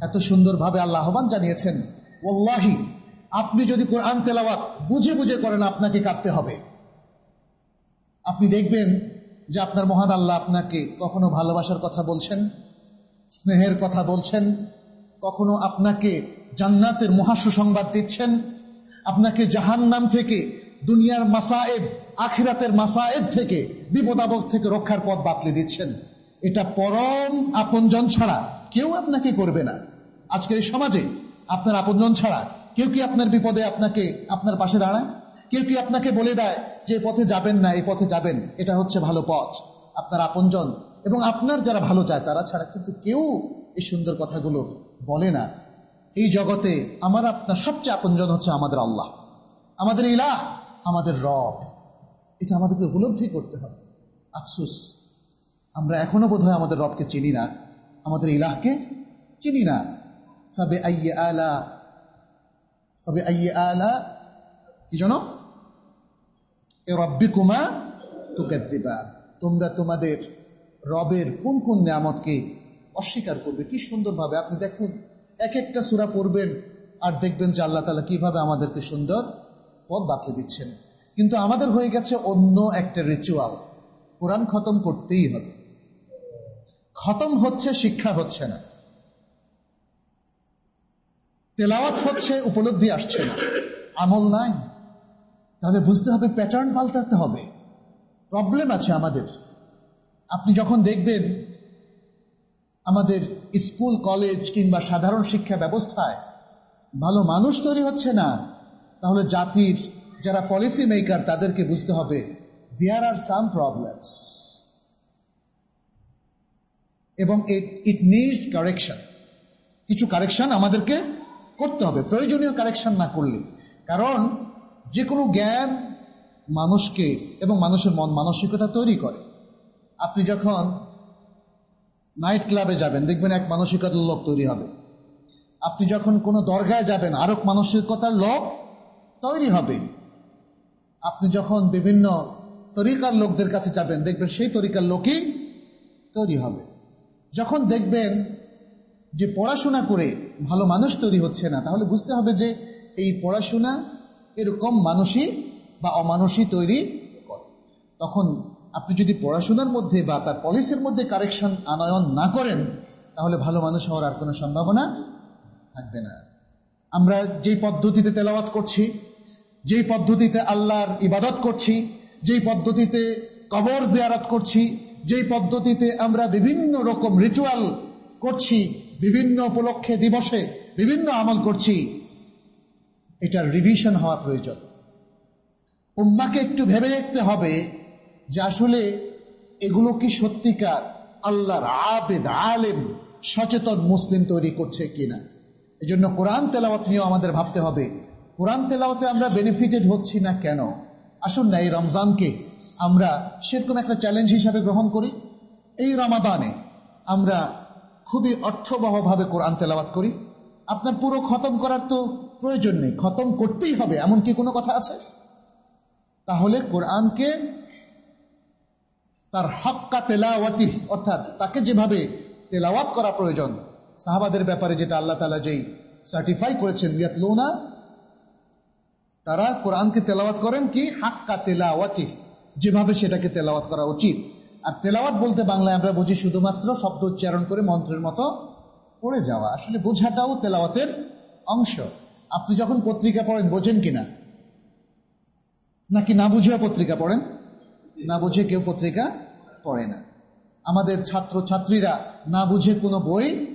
Speaker 1: এত সুন্দরভাবে আল্লাহ আহ্বান জানিয়েছেন। ওল্লাহি আপনি যদি কোরআন তেলাওয়াত বুঝে বুঝে করেন, আপনাকে কাঁদতে হবে। আপনি দেখবেন যে আপনার মহান আল্লাহ আপনাকে কখনো ভালোবাসার কথা বলছেন, স্নেহের কথা বলছেন, কখনো আপনাকে জান্নাতের মহাস্য সংবাদ দিচ্ছেন, আপনাকে জাহান নাম থেকে দুনিয়ার মাসায়েব, আখিরাতের মাসায়েব থেকে বিপদাবক থেকে রক্ষার পথ বাতলে দিচ্ছেন। এটা পরম আপনজন ছাড়া কেউ আপনাকে করবে না। আজকের এই সমাজে আপনার আপনজন ছাড়া কেউ কি আপনার বিপদে আপনাকে আপনার পাশে দাঁড়ায়? কেউ কি আপনাকে বলে দেয় যে পথে যাবেন না এই পথে যাবেন? এটা হচ্ছে ভালো পথ। আপনার আপনজন এবং আপনার যারা ভালো চায় তারা ছাড়া কিন্তু কেউ এই সুন্দর কথাগুলো বলে না। এই জগতে আমার আপনার সবচেয়ে আপনজন হচ্ছে আমাদের আল্লাহ। আমাদের ইলাহ আমাদের রব। এটা আমাদেরকে উপলব্ধি করতে হবে। আফসুস, আমরা এখনও বোধ আমাদের রবকে চিনি না, আমাদের ইলাহকে চিনি না। তবে আইয়ে আলা তবে আইয়ে আলা, কি জানো? এ রব্বি কুমা তুকাদ্দিবা। তোমরা তোমাদের রবের কোন কোন নিয়ামতকে অস্বীকার করবে? কি সুন্দরভাবে। আপনি দেখুন, এক একটা সুরা পড়বেন আর দেখবেন যে আল্লাহ তালা কীভাবে আমাদেরকে সুন্দর পথ বাতলে দিচ্ছেন। কিন্তু আমাদের হয়ে গেছে অন্য একটা রিচুয়াল কোরআন খতম করতেই হবে। খতম হচ্ছে, শিক্ষা হচ্ছে না। তেলাওয়াত হচ্ছে, উপলব্ধি আসছে না। আমল নাই। তাহলে বুঝতে হবে প্যাটার্ন পাল্টাতে হবে। প্রবলেম আছে আমাদের। আপনি যখন দেখবেন আমাদের স্কুল কলেজ কিংবা সাধারণ শিক্ষা ব্যবস্থায় ভালো মানুষ তৈরি হচ্ছে না তাহলে জাতির যারা পলিসি মেকার তাদেরকে বুঝতে হবে দেয়ার আর সাম প্রবলেমস এবং ইট নিডস কারেকশন কিছু কারেকশন আমাদেরকে করতে হবে, প্রয়োজনীয় কারেকশন না করলে। কারণ যে কোনো জ্ঞান মানুষকে এবং মানুষের মন মানসিকতা তৈরি করে। আপনি যখন নাইট ক্লাবে যাবেন, দেখবেন এক মানসিকতার লোক তৈরি হবে। আপনি যখন কোনো দরগায় যাবেন, আরও মানসিকতার লোক তৈরি হবে। আপনি যখন বিভিন্ন তরিকার লোকদের কাছে যাবেন, দেখবেন সেই তরিকার লোকই তৈরি হবে। যখন দেখবেন যে পড়াশোনা করে ভালো মানুষ তৈরি হচ্ছে না, তাহলে বুঝতে হবে যে এই পড়াশোনা এরকম মানুষই বা অমানুষই তৈরি করে। তখন আপনি যদি পড়াশোনার মধ্যে বা তার পলিসির মধ্যে কারেকশন আনয়ন না করেন, তাহলে ভালো মানুষ হওয়ার আর কোনো সম্ভাবনা থাকবে না। আমরা যেই পদ্ধতিতে তেলাওয়াত করছি যেই পদ্ধতিতে আল্লাহর ইবাদত করছি যেই পদ্ধতিতে কবর জিয়ারত করছি যেই পদ্ধতিতে আমরা বিভিন্ন রকম রিচুয়াল করছি, বিভিন্ন উপলক্ষে দিবসে বিভিন্ন আমল করছি, এটার রিভিশন হওয়া প্রয়োজন। উম্মাকে একটু ভেবে দেখতে হবে যে আসলে এগুলো কি সত্যিকার আল্লাহর আবেদ আলেম, সচেতন মুসলিম তৈরি করছে কিনা। এই জন্য কোরআন তেলাওয়াত নিয়েও আমাদের ভাবতে হবে কোরআন তেলাওয়াতে আমরা বেনিফিটেড হচ্ছি না কেন? আসুন না, এই রমজানকে আমরা সেরকম একটা চ্যালেঞ্জ হিসাবে গ্রহণ করি। এই রমাদানে আমরা খুবই অর্থবহভাবে কোরআন তেলাওয়াত করি। আপনার পুরো খতম করার তো প্রয়োজন নেই, খতম করতেই হবে, এমন কি কোনো কথা আছে? তাহলে কোরআনকে তার হক্কা তেলাওয়াতি, অর্থাৎ তাকে যেভাবে তেলাওয়াত করা প্রয়োজন, সাহাবাদের ব্যাপারে যেটা আল্লাহ তালা যেই সার্টিফাই করেছেন লোনা তারা কোরআনকে তেলাওয়াত করেন কি? হাক্কা তেলাওয়াতি। যেভাবে সেটাকে তেলাওয়াত করা উচিত। আর তেলাওয়াত বলতে বাংলায় আমরা বুঝি শুধুমাত্র শব্দ উচ্চারণ করে মন্ত্রের মতো পড়ে যাওয়া। আসলে বোঝাটাও তেলাওয়াতের অংশ। আপনি যখন পত্রিকা পড়েন, বোঝেন কিনা নাকি না বুঝেও পত্রিকা পড়েন? না বুঝে কেউ পত্রিকা পড়ে না। আমাদের ছাত্র ছাত্রীরা না বুঝে কোনো বই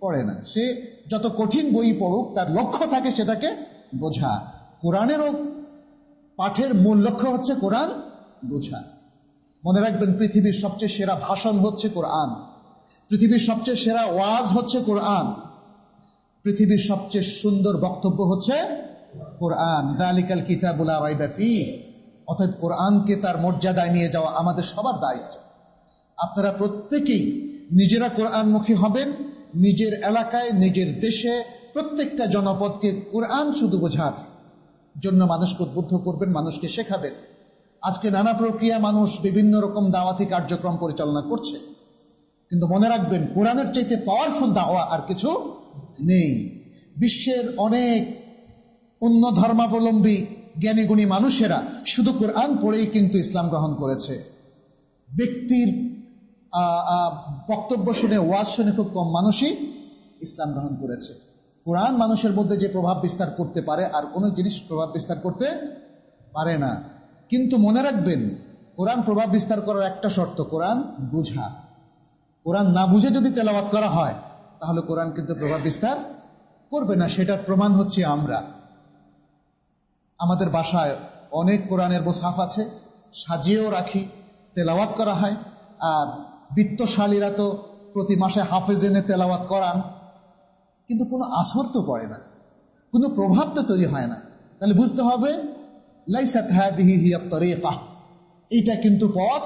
Speaker 1: পড়ে না। সে যত কঠিন বই পড়ুক, তার লক্ষ্য থাকে সেটাকে বোঝা। কোরআনেরও পাঠের মূল লক্ষ্য হচ্ছে কোরআন বোঝা। মনে রাখবেন, পৃথিবীর সবচেয়ে সেরা ভাষণ হচ্ছে কোরআন। পৃথিবীর সবচেয়ে সেরা ওয়াজ হচ্ছে কোরআন। পৃথিবীর সবচেয়ে সুন্দর বক্তব্য হচ্ছে কোরআন। দালিকাল কিতাবুলা রাইবাফি অর্থাৎ কোরআনকে তার মর্যাদায় নিয়ে যাওয়া আমাদের সবার দায়িত্ব। আপনারা প্রত্যেকেই নিজেরা কোরআনমুখী হবেন, নিজের এলাকায়, নিজের দেশে প্রত্যেকটা জনপদকে কোরআন শুধু বোঝার জন্য মানুষকে উদ্বুদ্ধ করবেন, মানুষকে শেখাবেন। আজকে নানা প্রক্রিয়া মানুষ বিভিন্ন রকম দাওয়াতি কার্যক্রম পরিচালনা করছে। কিন্তু মনে রাখবেন, কোরআনের চাইতে পাওয়ারফুল দাওয়া আর কিছু নেই। বিশ্বের অনেক অন্য ধর্মাবলম্বী, জ্ঞানীগুণী মানুষেরা শুধু কোরআন পড়েই কিন্তু ইসলাম গ্রহণ করেছে। ব্যক্তির বক্তব্য শুনে, ওয়াজ শুনে খুব কম মানুষই ইসলাম গ্রহণ করেছে। কোরআন মানুষের মধ্যে যে প্রভাব বিস্তার করতে পারে, আর কোনো জিনিস প্রভাব বিস্তার করতে পারে না। কিন্তু মনে রাখবেন, কোরআন প্রভাব বিস্তার করার একটা শর্ত, কোরআন বুঝা। কোরআন না বুঝে যদি তেলাওয়াত করা হয়, তাহলে কোরআন কিন্তু প্রভাব বিস্তার করবে না। সেটার প্রমাণ হচ্ছে আমরা। আমাদের বাসায় অনেক কোরআনের বোসাফ আছে, সাজিয়েও রাখি, তেলাওয়াত করা হয়। আর বিত্তশালীরা তো প্রতি মাসে হাফেজ এনে তেলাওয়াত করান। কিন্তু কোনো আসর তো পড়ে না। কোনো প্রভাব তো তৈরি হয় না। তাহলে বুঝতে হবে এইটা কিন্তু পথ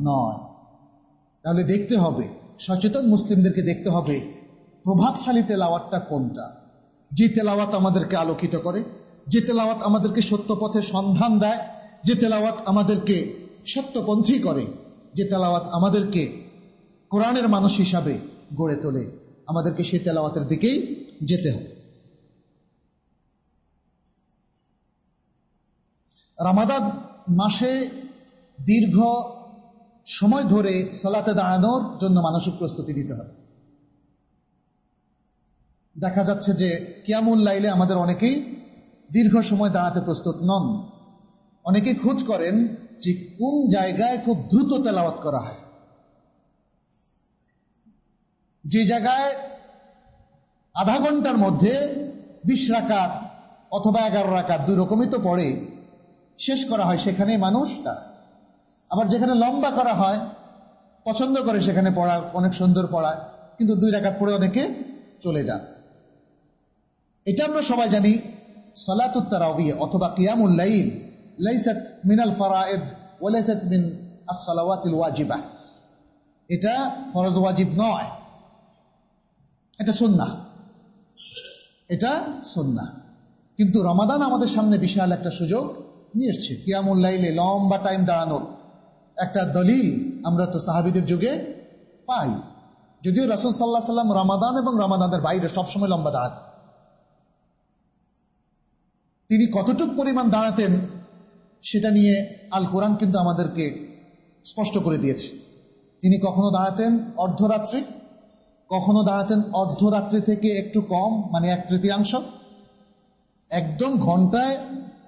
Speaker 1: নয়। তাহলে দেখতে হবে, সচেতন মুসলিমদেরকে দেখতে হবে, প্রভাবশালী তেলাওয়াতটা কোনটা? যে তেলাওয়াত আমাদেরকে আলোকিত করে, যে তেলাওয়াত আমাদেরকে সত্য পথের সন্ধান দেয়, যে তেলাওয়াত আমাদেরকে সত্যপন্থী করে, যে তেলাওয়াত আমাদেরকে কোরআনের মানুষ হিসাবে গড়ে তোলে। আমাদেরকে সেই তেলাওয়াতের দিকেই যেতে হবে। রামাদান মাসে দীর্ঘ সময় ধরে সালাতে দাঁড়ানোর জন্য মানসিক প্রস্তুতি দিতে হবে। দেখা যাচ্ছে যে কিয়ামুল লাইলে আমাদের অনেকেই দীর্ঘ সময় দাঁড়াতে প্রস্তুত নন। অনেকেই খোঁজ করেন যে কোন জায়গায় খুব দ্রুত তেলাওয়াত করা হয়। যে জায়গায় আধা ঘণ্টার মধ্যে বিশ রাকাত অথবা এগারো রাকাত দুই রকমই তো পড়ে, শেষ করা হয় সেখানে মানুষ তারা। আবার যেখানে লম্বা করা হয়, পছন্দ করে সেখানে পড়া, অনেক সুন্দর পড়া, কিন্তু দুই রাকাত পড়ে অনেকে চলে যান। এটা আমরা সবাই জানি সলাতুত্তারাউিয়া অথবা কিয়ামুল্লাইন লাইসাত মিনাল ফারায়েদ ওয়ালাইসাত মিন as-সালাওয়াতিল ওয়াজিবা এটা ফরজ ওয়াজিব নয়। এটা সুন্নাহ। এটা সুন্নাহ। কিন্তু রমাদান আমাদের সামনে বিশাল একটা সুযোগ নিয়ে এসছে। কিয়ামুল্লাইলে লম্বা টাইম দাঁড়ানোর একটা দলিল আমরা তো সাহাবিদের যুগে পাই। যদিও রাসুল সাল্লাহ সাল্লাম রমাদান এবং রমাদানের বাইরে সবসময় লম্বা দাঁড়াতেন। তিনি কতটুক পরিমাণ দাঁড়াতেন সেটা নিয়ে আল কোরআন কিন্তু আমাদেরকে স্পষ্ট করে দিয়েছে। তিনি কখনো দাঁড়াতেন অর্ধরাত্রি কখনো দাঁড়াতেন অর্ধরাত্রি থেকে একটু কম মানে এক তৃতীয়াংশ। একদম ঘন্টায়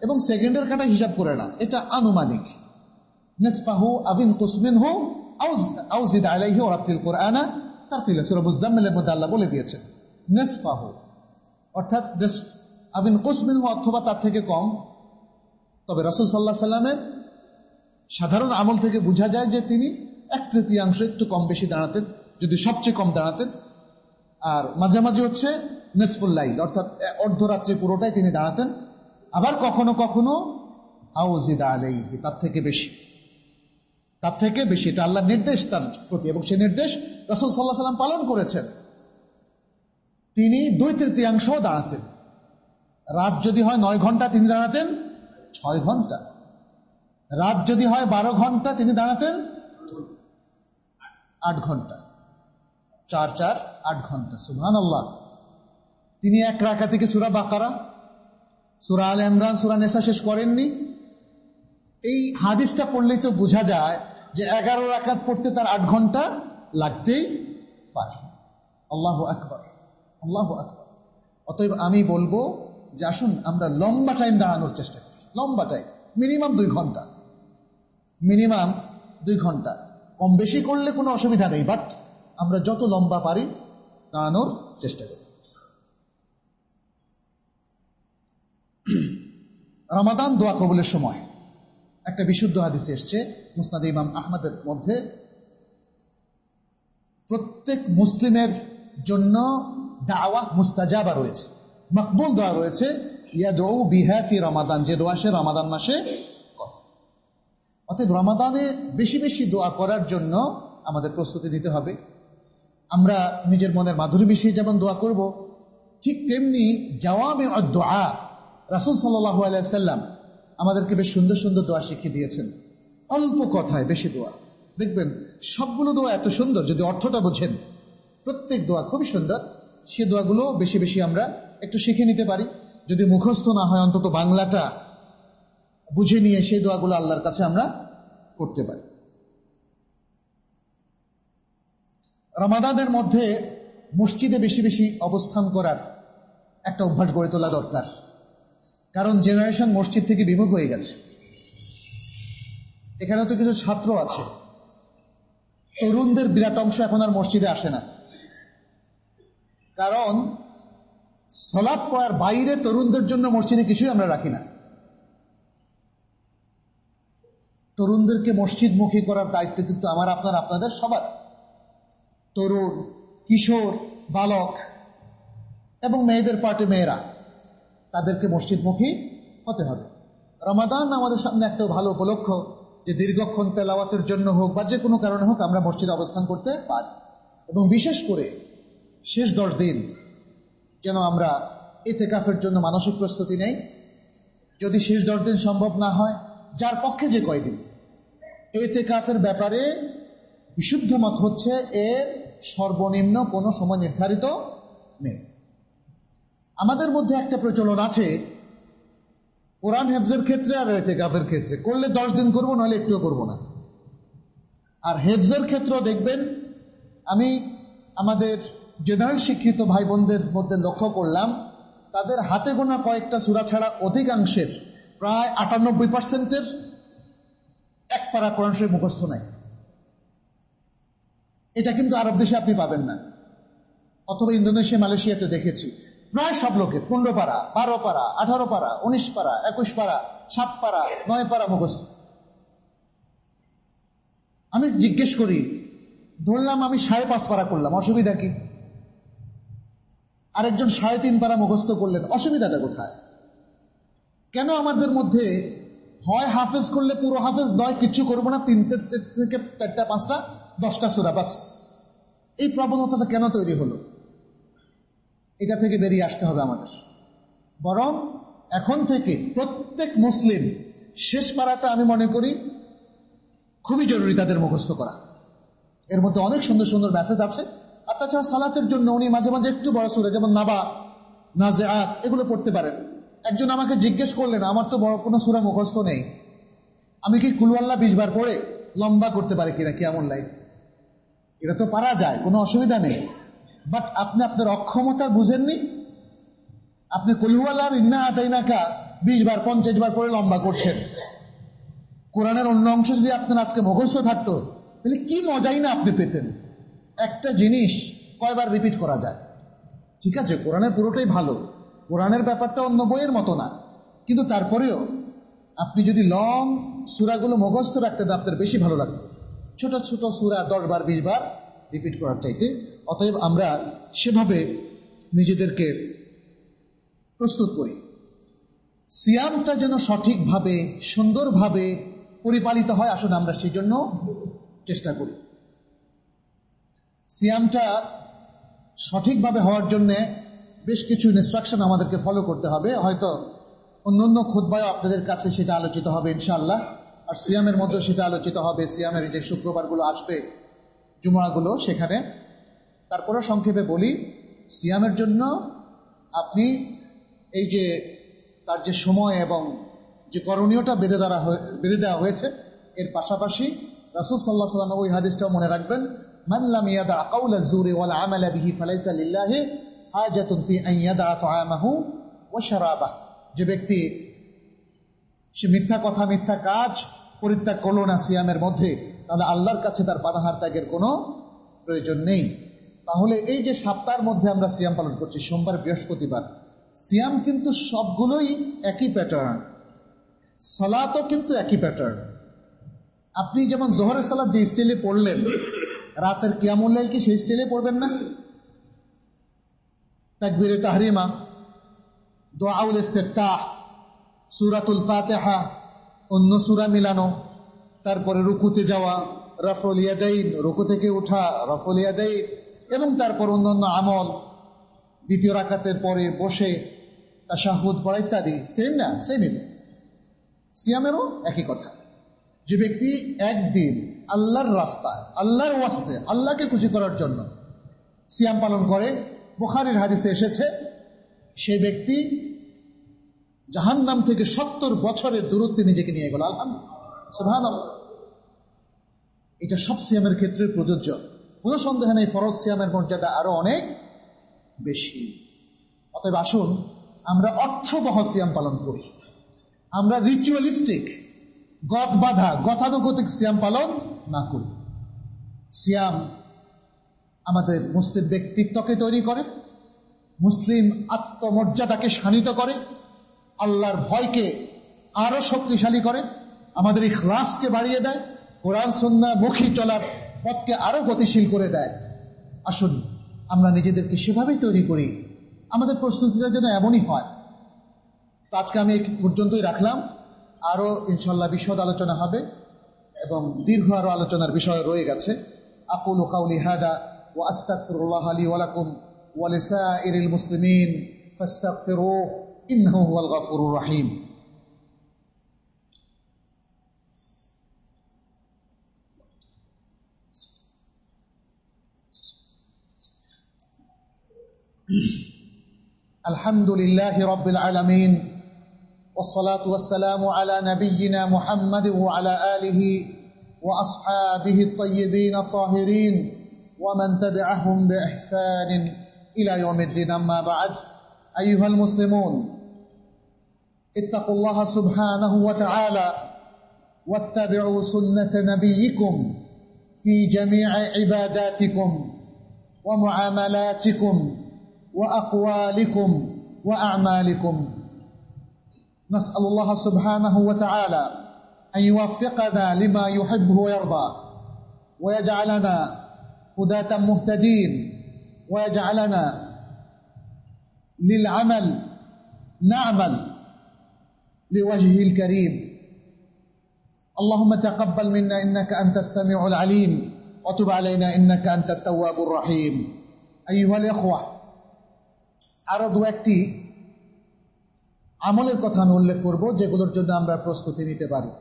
Speaker 1: এবং সেকেন্ডের কাটা হিসাব করে না, এটা আনুমানিক। হু তার ফিলে আল্লাহ বলে দিয়েছেন অর্থাৎ হু অথবা তার থেকে কম। তবে সাল্লাহ সাল্লামের সাধারণ আমল থেকে বোঝা যায় যে তিনি এক তৃতীয়াংশ একটু কম বেশি দাঁড়াতেন। যদি সবচেয়ে কম দাঁড়াতেন, আর মাঝামাঝি হচ্ছে নেসফুল্লাইল অর্থাৎ অর্ধরাত্রি পুরোটাই তিনি দাঁড়াতেন। আবার কখনো কখনো তার থেকে বেশি। তার থেকে বেশি, এটা আল্লাহ নির্দেশ তার প্রতি, এবং সেই নির্দেশ রসুল সাল্লাহ সাল্লাম পালন করেছেন। তিনি দুই তৃতীয়াংশ দাঁড়াতেন। রাত যদি হয় নয় ঘণ্টা তিনি দাঁড়াতেন, ছয় ঘণ্টা। রাত যদি হয় বারো ঘণ্টা তিনি দাঁড়াতেন, আট ঘণ্টা। চার চার, আট ঘণ্টা সুহান আল্লাহ তিনি এক রাখা থেকে সুরা বাকারা, সুরা আল ইমরান, সুরা নেশা শেষ করেননি। এই হাদিসটা পড়লেই তো বোঝা যায় যে এগারো রাখাত পড়তে তার আট ঘণ্টা লাগতেই পারে। আল্লাহ আকবর আল্লাহ আকবর। অতএব আমি বলব যে আসুন, আমরা লম্বা টাইম দাঁড়ানোর চেষ্টা করি। লম্বা টাইম মিনিমাম দুই ঘণ্টা। মিনিমাম দুই ঘণ্টা। কম বেশি করলে কোনো অসুবিধা নেই বাট আমরা যত লম্বা পারি দাঁড়ানোর চেষ্টা করি। রমাদান দোয়া কবুলের সময় একটা বিশুদ্ধ হাদিস এসছে মুস্তাদ ইমাম আহমদের মধ্যে। প্রত্যেক মুসলিমের জন্য দাওয়া মুস্তাজাবা রয়েছে, মকবুল দোয়া রয়েছে ইয়া দৌ বিহাফি রমাদান, যে দোয়া সে রমাদান মাসে অতএব রমাদানে বেশি বেশি দোয়া করার জন্য আমাদের প্রস্তুতি দিতে হবে। আমরা নিজের মনের মাধুরী মিশিয়ে যেমন দোয়া করব, ঠিক তেমনি জওয়ামে দোয়া রাসুল আলাইসাল্লাম আমাদেরকে বেশ সুন্দর সুন্দর দোয়া শিখিয়ে দিয়েছেন। অল্প কথায় বেশি দোয়া। দেখবেন, সবগুলো দোয়া এত সুন্দর, যদি অর্থটা বোঝেন। প্রত্যেক দোয়া খুবই সুন্দর, সে দোয়াগুলো বেশি বেশি আমরা একটু শিখে নিতে পারি। যদি মুখস্থ না হয়, অন্তত বাংলাটা বুঝে নিয়ে সেই দোয়াগুলো আল্লাহর কাছে আমরা করতে পারি। রমাদানের মধ্যে মসজিদে বেশি বেশি অবস্থান করার একটা অভ্যাস গড়ে তোলা দরকার। কারণ জেনারেশন মসজিদ থেকে বিমুখ হয়ে গেছে। এখানে তো কিছু ছাত্র আছে। তরুণদের বিরাট অংশ এখন আর মসজিদে আসে না। কারণ সলাপ পড়ার বাইরে তরুণদের জন্য মসজিদে কিছুই আমরা রাখি না। তরুণদেরকে মসজিদমুখী করার দায়িত্ব কিন্তু আমার, আপনার, আপনাদের সবার। তরুণ, কিশোর, বালক এবং মেয়েদের পার্টি মেয়েরা। তাদেরকে মসজিদমুখী হতে হবে। রমাদান আমাদের সামনে একটা ভালো উপলক্ষ যে দীর্ঘক্ষণ তেলাওয়াতের জন্য হোক বা যে কোনো কারণে হোক আমরা মসজিদে অবস্থান করতে পারি। এবং বিশেষ করে শেষ দশ দিন যেন আমরা এতে কাফের জন্য মানসিক প্রস্তুতি নেই। যদি শেষ দশ দিন সম্ভব না হয়, যার পক্ষে যে কয়দিন? এতে কাফের ব্যাপারে বিশুদ্ধ মত হচ্ছে এর সর্বনিম্ন কোনো সময় নির্ধারিত নেই। আমাদের মধ্যে একটা প্রচলন আছে, কোরআন হেফজের ক্ষেত্রে আর এতে কাফের ক্ষেত্রে। করলে দশ দিন করব, নাহলে একটুও করব না। আর হেফজের ক্ষেত্রেও দেখবেন, আমি আমাদের জেনারেল শিক্ষিত ভাই বোনদের মধ্যে লক্ষ্য করলাম, তাদের হাতে গোনা কয়েকটা সুরা ছাড়া অধিকাংশের প্রায় আটানব্বই পার্সেন্টের এক পারা কোরআন শরীফ মুখস্থ নাই। এটা কিন্তু আরব দেশে আপনি পাবেন না। অথবা ইন্দোনেশিয়া, মালয়েশিয়াতে দেখেছি। প্রায় সব লোকের, পনেরো পারা, বারো পারা, আঠারো পারা, উনিশ পারা, একুশ পারা, সাত পারা, নয় পারা মুখস্থ। আমি জিজ্ঞেস করি, ধরলাম আমি সাড়ে পাঁচ পারা করলাম, অসুবিধা কি? আরেকজন সাড়ে তিন পারা মুখস্থ করলেন, অসুবিধাটা কোথায়? কেন আমাদের মধ্যে হয় হাফেজ করলে পুরো হাফেজ নয় কিচ্ছু করব না, তিনটে থেকে চারটা, পাঁচটা দশটা সুরা, বাস। এই প্রবণতাটা কেন তৈরি হলো? এটা থেকে বেরিয়ে আসতে হবে আমাদের। বরং এখন থেকে প্রত্যেক মুসলিম শেষ পাড়াটা আমি মনে করি খুবই জরুরি তাদের মুখস্থ করা। এর মধ্যে অনেক সুন্দর সুন্দর মেসেজ আছে। আর তাছাড়া সালাতের জন্য উনি মাঝে মাঝে একটু বড় সুরে, যেমন নাবা নাজে আত এগুলো পড়তে পারেন। একজন আমাকে জিজ্ঞেস করলেন, আমার তো বড় কোনো সুরা মুখস্থ নেই। আমি কি কুলওয়াল্লা বিশ বার পড়ে লম্বা করতে পারি কিনা, কেমন লাইফ এটা তো পারা যায়, কোনো অসুবিধা নেই। বাট আপনি আপনার অক্ষমতা বুঝেননি? আপনি কলুয়ালার ইন্না আতাইনাকা বিশ বার, পঞ্চাশ বার পরে লম্বা করছেন। কোরআনের অন্য অংশ যদি আপনার আজকে মুখস্থ থাকতো, তাহলে কি মজাই না আপনি পেতেন? একটা জিনিস কয়বার রিপিট করা যায়। ঠিক আছে, কোরআনের পুরোটাই ভালো। কোরআনের ব্যাপারটা অন্য বইয়ের মতো না। কিন্তু তারপরেও আপনি যদি লং সুরাগুলো মুখস্থ রাখতেন, আপনার বেশি ভালো লাগতো। ছোট ছোট সুরা দশ বার, বিশ বার রিপিট করার চাইতে। অতএব আমরা সেভাবে নিজেদেরকে প্রস্তুত করি। সিয়ামটা যেন সঠিকভাবে, সুন্দরভাবে পরিপালিত হয় আসলে আমরা সেই জন্য চেষ্টা করি। সিয়ামটা সঠিকভাবে হওয়ার জন্য বেশ কিছু ইনস্ট্রাকশন আমাদেরকে ফলো করতে হবে। হয়তো অন্য অন্য খোদ্বায় আপনাদের কাছে সেটা আলোচিত হবে, ইনশাআল্লাহ। আর সিয়ামের মধ্যে সেটা আলোচিত হবে। সিয়ামের যে শুক্রবারগুলো আসবে, জুমাগুলো সেখানে। তারপরে সংক্ষেপে বলি, সিয়ামের জন্য আপনি এই যে তার যে সময় এবং যে করণীয়টা বেঁধে দেওয়া বেঁধে দেওয়া হয়েছে, এর পাশাপাশি রাসুল সাল্লাহ সাল্লাম ওই হাদিসটাও মনে রাখবেন ইয়াদা ফালাইসা যে ব্যক্তি সে মিথ্যা কথা, মিথ্যা কাজ পরিত্যাগ করল না সিয়ামের মধ্যে, তাহলে আল্লাহর কাছে তার বাধাহার ত্যাগের কোনো প্রয়োজন নেই। তাহলে এই যে সপ্তাহের মধ্যে আমরা সিয়াম পালন করছি, সোমবার, বৃহস্পতিবার, সিয়াম কিন্তু সবগুলোই একই প্যাটার্ন সালাতও কিন্তু একই প্যাটার্ন আপনি যেমন জোহরের সালাদ যে স্টাইলে পড়লেন, রাতের কিয়ামুল্লাইল কি সেই স্টাইলে পড়বেন না? তাকবিরে তাহরিমা, দোয়াউল ইস্তেফতাহ সুরাতুল ফাতেহা, অন্য সুরা মিলানো, তারপরে রুকুতে যাওয়া রফল ইয়াদাইন, রুকু থেকে উঠা রফল ইয়াদাইন, এবং তারপর অন্যান্য আমল, দ্বিতীয় রাকাতের পরে বসে তাশাহুদ পড়া ইত্যাদি সেম না সেমই তো সিয়ামেরও একই কথা। যে ব্যক্তি একদিন আল্লাহর রাস্তায়, আল্লাহর ওয়াস্তে, আল্লাহকে খুশি করার জন্য সিয়াম পালন করে, বোখারির হাদিসে এসেছে, সে ব্যক্তি জাহান্নাম থেকে সত্তর বছরের দূরত্বে নিজেকে নিয়ে গেল। আলহামদুলিল্লাহ এটা সব সিয়ামের ক্ষেত্রে প্রযোজ্য। কোন সন্দেহ নেই, ফরজ সিয়ামের মর্যাদা আরও অনেক বেশি। অতএব আসুন, আমরা অর্থবহ সিয়াম পালন করি। আমরা রিচুয়ালিস্টিক গদ বাধা গতানুগতিক সিয়াম পালন না করি। সিয়াম আমাদের মুসলিম ব্যক্তিত্বকে তৈরি করে, মুসলিম আত্মমর্যাদাকে শানিত করে আল্লাহর ভয়কে আরও শক্তিশালী করে, আমাদের এই খ্লাসকে বাড়িয়ে দেয়, কোরআন সন্না মুখী চলার পথকে আরও গতিশীল করে দেয়। আসুন, আমরা নিজেদেরকে সেভাবেই তৈরি করি। আমাদের প্রস্তুতিটা যেন এমনই হয়। তো আজকে আমি পর্যন্তই রাখলাম। আরও ইনশাল্লাহ বিশদ আলোচনা হবে এবং দীর্ঘ আরও আলোচনার বিষয় রয়ে গেছে। আকুল কাউলি হাদা ও আস্তাকফিরুল্লাহ আলী ওয়ালাকুম ওয়ালিসাইরিল মুসলিমিন ফাস্তাগফিরুহ। إنه هو الغفور الرحيم. الحمد لله رب العالمين والصلاة والسلام على نبينا محمد وعلى آله وأصحابه الطيبين الطاهرين ومن تبعهم بإحسان إلى يوم الدين. أما بعد أيها المسلمون اتقوا الله سبحانه وتعالى واتبعوا سنة نبيكم في جميع عباداتكم ومعاملاتكم وأقوالكم وأعمالكم. نسأل الله سبحانه وتعالى أن يوفقنا لما يحبه ويرضى ويجعلنا هداة مهتدين ويجعلنا للعمل نعمل لوجهه الكريم اللهم تقبل منا إنك أنت السميع العليم وتب علينا إنك أنت التواب الرحيم أيها الإخوة আরো দু একটি আমলের কথা আমি উল্লেখ করব যেগুলোর জন্য আমরা প্রস্তুতি নিতে পারি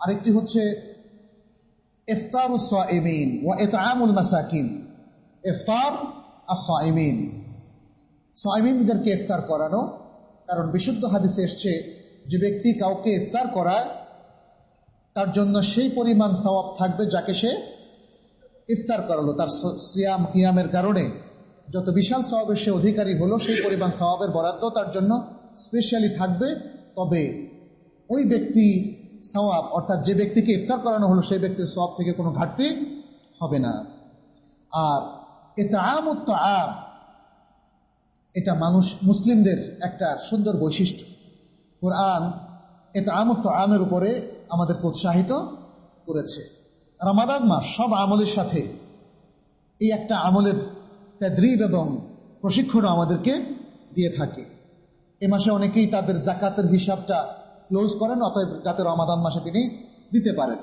Speaker 1: আরেকটি হচ্ছে ইফতার সাইমিন ও এতামুল মাসাকিন ইফতার আর সাইমিন সাইমিনদেরকে ইফতার করানো কারণ বিশুদ্ধ হাদিসে এসছে যে ব্যক্তি কাউকে ইফতার করায়, তার জন্য সেই পরিমাণ সওয়াব থাকবে যাকে সে ইফতার করালো। তার সিয়াম, কিয়ামের কারণে যত বিশাল সওয়াবের সে অধিকারী হলো, সেই পরিমাণ সওয়াবের বরাদ্দ তার জন্য স্পেশালি থাকবে। তবে ওই ব্যক্তি সওয়াব, অর্থাৎ যে ব্যক্তিকে ইফতার করানো হলো, সেই ব্যক্তির সওয়াব থেকে কোনো ঘাটতি হবে না। আর এটা আমত্ত আম, এটা মানুষ, মুসলিমদের একটা সুন্দর বৈশিষ্ট্য। কোরআন এটা আমত্ত আমের উপরে আমাদেরকে উৎসাহিত করেছে। রামাদান মাস সব আমলের সাথে এই একটা আমলের তদ্রিব এবং প্রশিক্ষণ আমাদেরকে দিয়ে থাকে। এ মাসে অনেকেই তাদের জাকাতের হিসাবটা ক্লোজ করেন, অতএব যাতে রমাদান মাসে তিনি দিতে পারেন।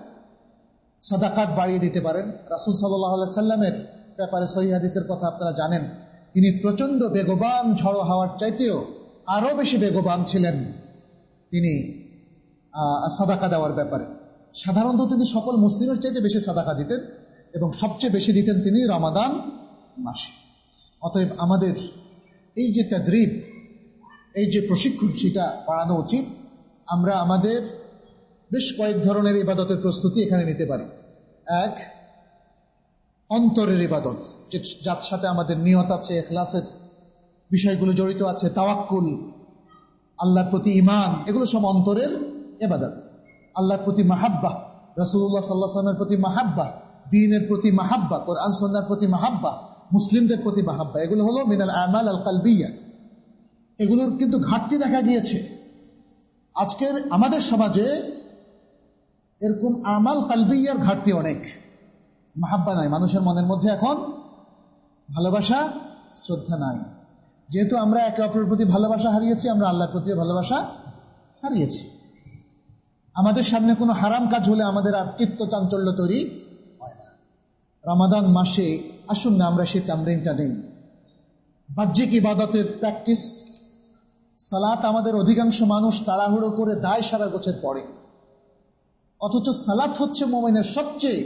Speaker 1: সাদাকাত বাড়িয়ে দিতে পারেন। রাসুল সাল্লাহ সাল্লামের ব্যাপারে সহি হাদিসের কথা আপনারা জানেন। তিনি প্রচণ্ড বেগবান, ঝড়ো হওয়ার চাইতেও আরও বেশি বেগবান ছিলেন। তিনি সাদাকা দেওয়ার ব্যাপারে। সাধারণত তিনি সকল মুসলিমের চাইতে বেশি সাদাকা দিতেন এবং সবচেয়ে বেশি দিতেন তিনি রমাদান মাসে। অতএব আমাদের এই যে তাদ্রিব, এই যে প্রশিক্ষণ, সেটা বাড়ানো উচিত। আমরা আমাদের বেশ কয়েক ধরনের ইবাদতের প্রস্তুতি এখানে নিতে পারি। এক, অন্তরের ইবাদত যার সাথে আমাদের নিয়ত আছে, এখলাসের বিষয়গুলো জড়িত আছে, তাওয়াক্কুল আল্লাহর প্রতি ইমান এগুলো সব অন্তরের এবাদত আল্লাহর প্রতি মাহাব্বা রসুল্লাহ সাল্লাহ প্রতি মাহাব্বা দিনের প্রতি মাহাব্বা কোরআন সন্ন্যার প্রতি মাহাব্বা মুসলিমদের প্রতি মাহাব্বা এগুলো হলো মিনাল আমাল আল কালবিয়া। এগুলোর কিন্তু ঘাটতি দেখা গিয়েছে। আজকের আমাদের সমাজে এরকম আমাল কালবিয়ার ঘাটতি অনেক। মাহাব্বা নাই, মানুষের মনের মধ্যে এখন ভালোবাসা, শ্রদ্ধা নাই। যেহেতু আমরা একে অপরের প্রতি ভালোবাসা হারিয়েছি, আমরা আল্লাহর প্রতি ভালোবাসা হারিয়েছি। আমাদের সামনে কোনো হারাম কাজ হলে আমাদের আর চিত্ত চাঞ্চল্য তৈরি হয় না। রামাদান মাসে আসুন না, আমরা সেই তামরিনটা নেই। বাহ্যিক ইবাদতের প্র্যাকটিস, সালাত আমাদের অধিকাংশ মানুষ তাড়াহুড়ো করে দায় সারা গোছের পড়ে অথচ সালাত হচ্ছে মোমেনের সবচেয়ে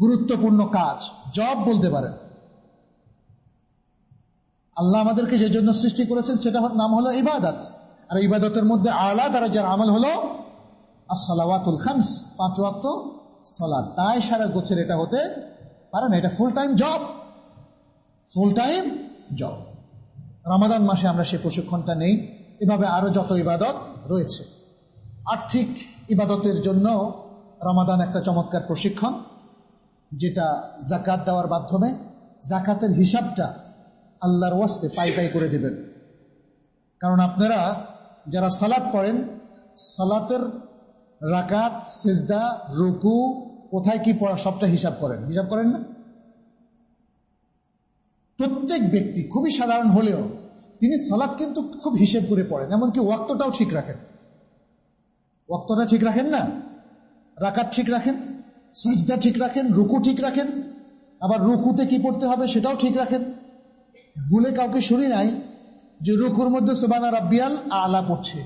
Speaker 1: গুরুত্বপূর্ণ কাজ জব বলতে পারেন। আল্লাহ আমাদেরকে যে জন্য সৃষ্টি করেছেন সেটা নাম হলো ইবাদত। আর ইবাদতের মধ্যে আলা দ্বারা যার আমল হলো আসসালাওয়াতুল খামস, পাঁচ ওয়াক্ত সলাদ তাই সারা গোছের এটা হতে পারে না। এটা full time job full time job Ramadan মাসে আমরা সেই প্রশিক্ষণটা নেই। এভাবে আরও যত ইবাদত রয়েছে। আর্থিক ইবাদতের জন্য রমাদান একটা চমৎকার প্রশিক্ষণ, যেটা জাকাত দেওয়ার মাধ্যমে জাকাতের হিসাবটা আল্লাহর ওয়াস্তে পাই পাই করে দেবেন। কারণ আপনারা যারা সালাত পড়েন, সালাতের রাকাত, সেজদা, রুকু, কোথায় কি পড়া সবটা হিসাব করেন? হিসাব করেন না? প্রত্যেক ব্যক্তি খুবই সাধারণ হলেও তিনি সালাদ কিন্তু খুব হিসেব করে পড়েন, এমনকি ওয়াক্তটাও ঠিক রাখেন। ওয়াক্তটা ঠিক রাখেন না? রাকাত ঠিক রাখেন? সাজদা ঠিক রাখেন? রুকু ঠিক রাখেন? আবার রুকুতে কি পড়তে হবে সেটাও ঠিক রাখেন? ভুলে কাউকে শুনি নাই যে রুকুর মধ্যে সোবানা রাব্বিয়াল আলা পড়ছে।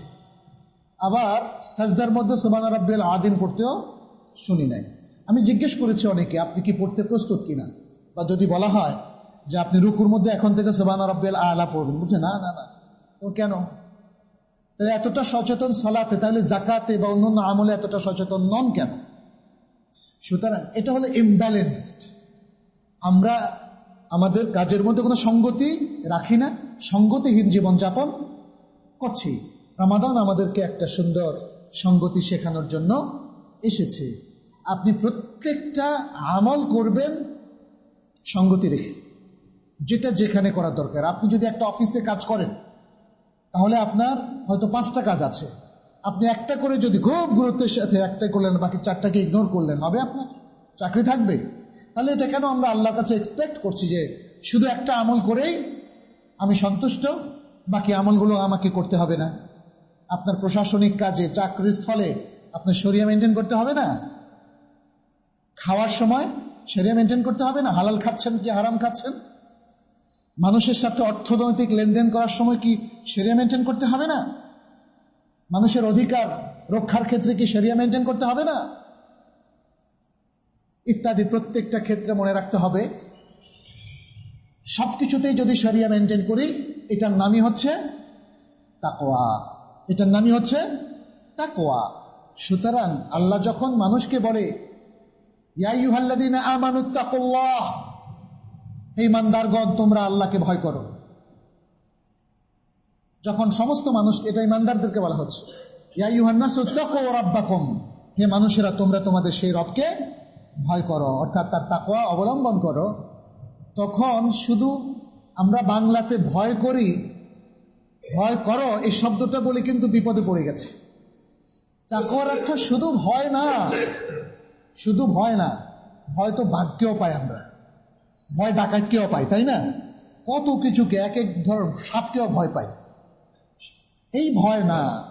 Speaker 1: আবার সাজদার মধ্যে সোবানা রাব্বিয়াল আদিন পড়তেও শুনি নাই। আমি জিজ্ঞেস করেছি অনেকে, আপনি কি পড়তে প্রস্তুত কিনা? বা যদি বলা হয় যে আপনি রুকুর মধ্যে এখন থেকে সোবানা রাব্বিয়াল আলা পড়বেন বুঝছে না না না। তো কেন? এতটা সচেতন সলাতে, তাহলে জাকাতে বা অন্যান্য আমলে এতটা সচেতন নন কেন? সুতরাং এটা হলো ইমব্যালেন্সড আমরা আমাদের কাজের মধ্যে কোনো সঙ্গতি রাখি না। সঙ্গতিহীন জীবনযাপন করছি। রামাদান আমাদেরকে একটা সুন্দর সঙ্গতি শেখানোর জন্য এসেছে। আপনি প্রত্যেকটা আমল করবেন সঙ্গতি রেখে। যেটা যেখানে করার দরকার। আপনি যদি একটা অফিসে কাজ করেন, তাহলে আপনার হয়তো পাঁচটা কাজ আছে। আপনি একটা করে যদি খুব গুরুত্বের সাথে একটা করলেন, বাকি চারটাকে ইগনোর করলেন হবে আপনার চাকরি থাকবে তাহলে এটা কেন আমরা আল্লাহর কাছে এক্সপেক্ট করছি যে শুধু একটা আমল করেই আমি সন্তুষ্ট, বাকি আমলগুলো আমাকে করতে হবে না? আপনার প্রশাসনিক কাজে, চাকরির স্থলে আপনার সরিয়া মেনটেন করতে হবে না? খাওয়ার সময় সেরিয়া মেনটেন করতে হবে না? হালাল খাচ্ছেন কি হারাম খাচ্ছেন? মানুষের সাথে অর্থনৈতিক লেনদেন করার সময় কি সেরিয়া মেনটেন করতে হবে না? মানুষের অধিকার রক্ষার ক্ষেত্রে কি সেরিয়া মেনটেন করতে হবে না? ইত্যাদি প্রত্যেকটা ক্ষেত্রে মনে রাখতে হবে। সবকিছুতেই যদি সরিয়া মেনটেন করি, এটার নামই হচ্ছে তাকোয়া এটার নামই হচ্ছে তাকোয়া সুতরাং আল্লাহ যখন মানুষকে বলে এই মানদারগণ তোমরা আল্লাহকে ভয় করো। যখন সমস্ত মানুষ, এটা ইমানদারদেরকে বলা হচ্ছে হে মানুষেরা, তোমরা তোমাদের সেই রবকে ভয় করো, অর্থাৎ তার তাকোয়া অবলম্বন করো, তখন শুধু আমরা বাংলাতে ভয় করি, ভয় করো, এই শব্দটা বলে কিন্তু বিপদে পড়ে গেছে। তাকোয়ার অর্থ শুধু ভয় না, শুধু ভয় না, ভয় তো বাঘকেও পাই আমরা। ভয় ডাকাতকেও পাই, তাই না? কত কিছুকে এক এক ধর সাপকেও ভয় পাই। এই ভয় না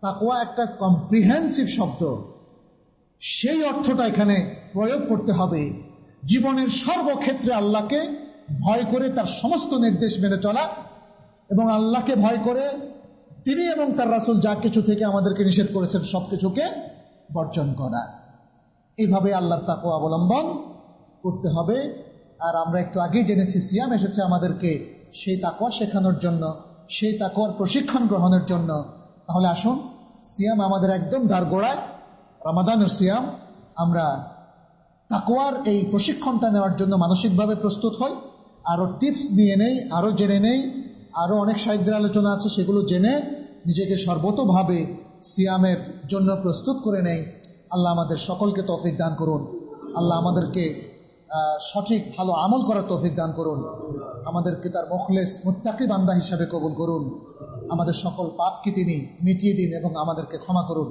Speaker 1: তাকোয়া একটা কম্প্রিহেন্সিভ শব্দ। সেই অর্থটা এখানে প্রয়োগ করতে হবে। জীবনের সর্বক্ষেত্রে আল্লাহকে ভয় করে তার সমস্ত নির্দেশ মেনে চলা এবং আল্লাহকে ভয় করে তিনি এবং তার রাসুল যা কিছু থেকে আমাদেরকে নিষেধ করেছেন সবকিছুকে বর্জন করা। এইভাবে আল্লাহর তাকে অবলম্বন করতে হবে। আর আমরা একটু আগেই জেনেছি, সিয়াম এসেছে আমাদেরকে সেই তাকোয়া শেখানোর জন্য, সেই তাকোয়ার প্রশিক্ষণ গ্রহণের জন্য। তাহলে আসুন, সিয়াম আমাদের একদম গোড়ায় রামাদানের সিয়াম, আমরা তাকোয়ার এই প্রশিক্ষণটা নেওয়ার জন্য মানসিকভাবে প্রস্তুত হই আরও টিপস নিয়ে নেই আরও জেনে নেই আরও অনেক সাহিত্যের আলোচনা আছে, সেগুলো জেনে নিজেকে সর্বতভাবে সিয়ামের জন্য প্রস্তুত করে নেই। আল্লাহ আমাদের সকলকে তৌফিক দান করুন। আল্লাহ আমাদেরকে সঠিক ভালো আমল করার তৌফিক দান করুন। আমাদেরকে তার মখলেস মুত্তাকি বান্দা হিসাবে কবুল করুন। আমাদের সকল পাপকে তিনি মিটিয়ে দিন এবং আমাদেরকে ক্ষমা করুন।